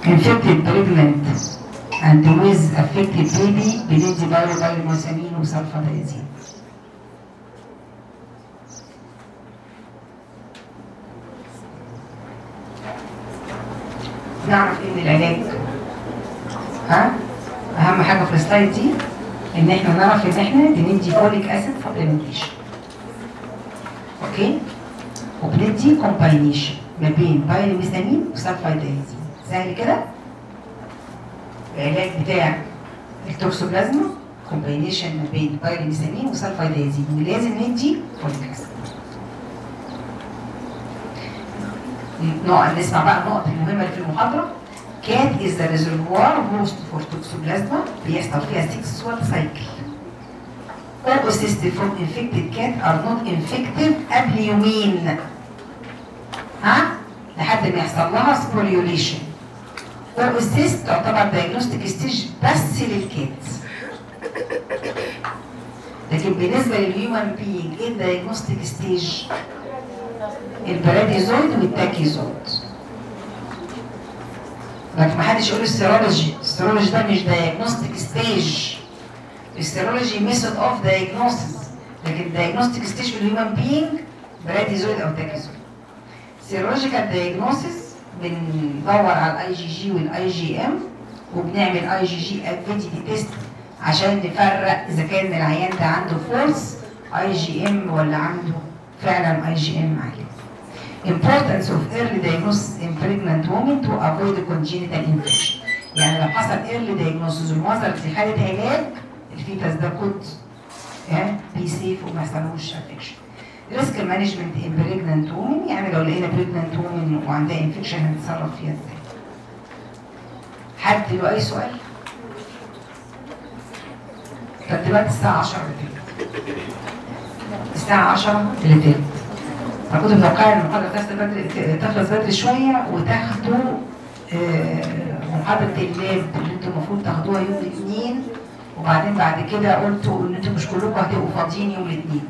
infected pregnant and with affected baby بندي pyri- pyrimethamine و sulfadiazine نعرف من العلاج ها؟ أهم حاجة في ال slide دي إن إحنا نعرف إن إحنا بندي folic acid supplementation okay؟ وبندي combination ما بين pyrimethamine و sulfadiazine سهل كده. العلاج بتاع ال toxoplasma combination ما بين pyrimethamine و sulfadiazine ولازم ندي folic acid نقعد نسمع بقى النقط المهمه اللي في المحاضرة. Cat is the reservoir host for Toxoplasma بيحصل فيها sexual cycle Oocysts from infected cat are not infective قبل يومين ها؟ لحد ما يحصل لها sporulation Oocyst تعتبر diagnostic stage بس لل cat لكن بالنسبة لل human being إيه ال diagnostic stage؟ ال bradyzoite وال tachyzoite لكن ما حدش يقول ال serology. ال serology ده مش diagnostic stage ال serology method of diagnosis لكن ال diagnostic stage في ال human being bradyzoite أو tachyzoite serological diagnosis بندور على ال IgG وال IgM وبنعمل IgG avidity test عشان نفرق إذا كان العيان ده عنده false IgM ولا عنده فعلا IgM عالي. Importance of early diagnosis in pregnant women to avoid congenital infection. يعني لو حصل early diagnosis وال mother في حالة علاج ال fetus ده can be safe وما يحصلوش infection. Risk management in pregnant women يعني لو لقينا pregnant woman وعندها infection هنتصرف فيها إزاي؟ حد له أي سؤال؟ طب دلوقتي الساعة 10 اللي تلت. الساعة 10 اللي تلت. أنا كنت متوقعة إن المحاضرة تخلص بدري تخلص بدري شوية وتاخدوا آه، محاضرة اللاب اللي أنتوا المفروض تاخدوها يوم الاثنين وبعدين بعد كده قلتوا إن أنتوا مش كلكم هتبقوا فاضيين يوم الاثنين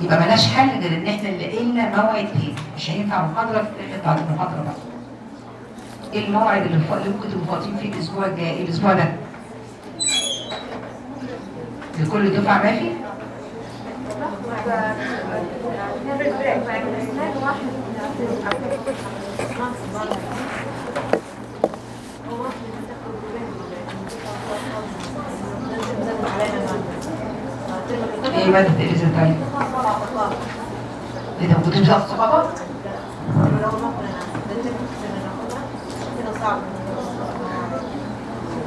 يبقى ملهاش حل غير إن إحنا نلاقي موعد تاني مش هينفع محاضرة تتاخد بعد المحاضرة بقى. إيه الموعد اللي ممكن تبقوا فاضيين فيه الأسبوع الجاي؟ الأسبوع ده؟ لكل دفعة ما في إيه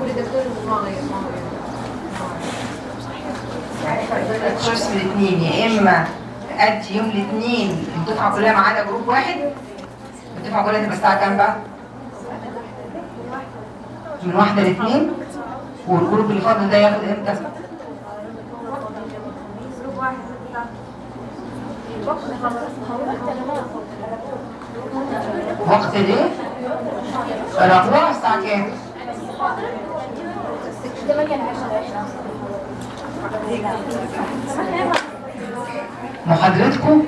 كل دكتور ما غير ما غير choice من الاثنين يا إما أدي يوم الاثنين الدفعة كلها ما عدا group واحد الدفعة كلها تبقى الساعة كام بقى؟ من واحدة لاثنين وال group اللي فاضل ده ياخد إمتى؟ وقت الايه؟ الربوع الساعة كام؟ محاضرتكم؟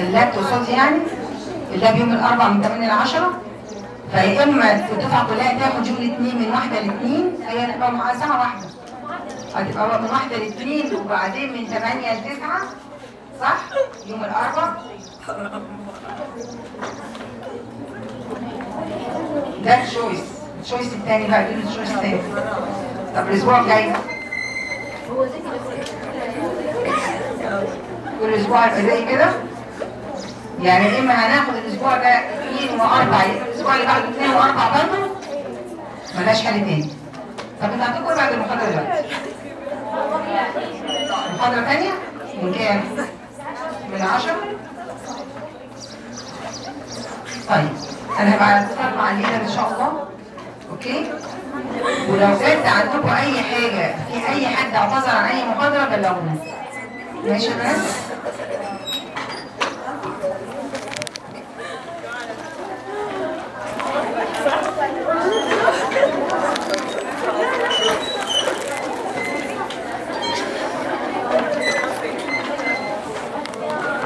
اللاب تقصدي يعني؟ اللاب يوم الأربعاء من 8 ل 10 فيا إما الدفعة كلها تاخد يوم الاثنين من واحدة لاثنين هي هتبقى مع ساعة واحدة. هتبقى من واحدة لاثنين وبعدين من 8 ل 9 صح؟ يوم الاربعاء ده ال choice ال choice الثاني بقى دول ال choice الثاني طب الأسبوع الجاي. هو زي كده؟ يعني إما هناخد الأسبوع ده اثنين وأربع. يبقى الأسبوع اللي بعده اثنين وأربع برضه. ملهاش حل تاني. طب أنت هتاخد بعد المحاضرة دلوقتي؟ محاضره ثانية من كام؟ من 10 طيب أنا هبقى اتصال مع ال leader إن شاء الله. okay؟ ولو بجد عندكم أي حاجة في أي حد اعتذر عن أي محاضره بلغونا. ماشي يا بنات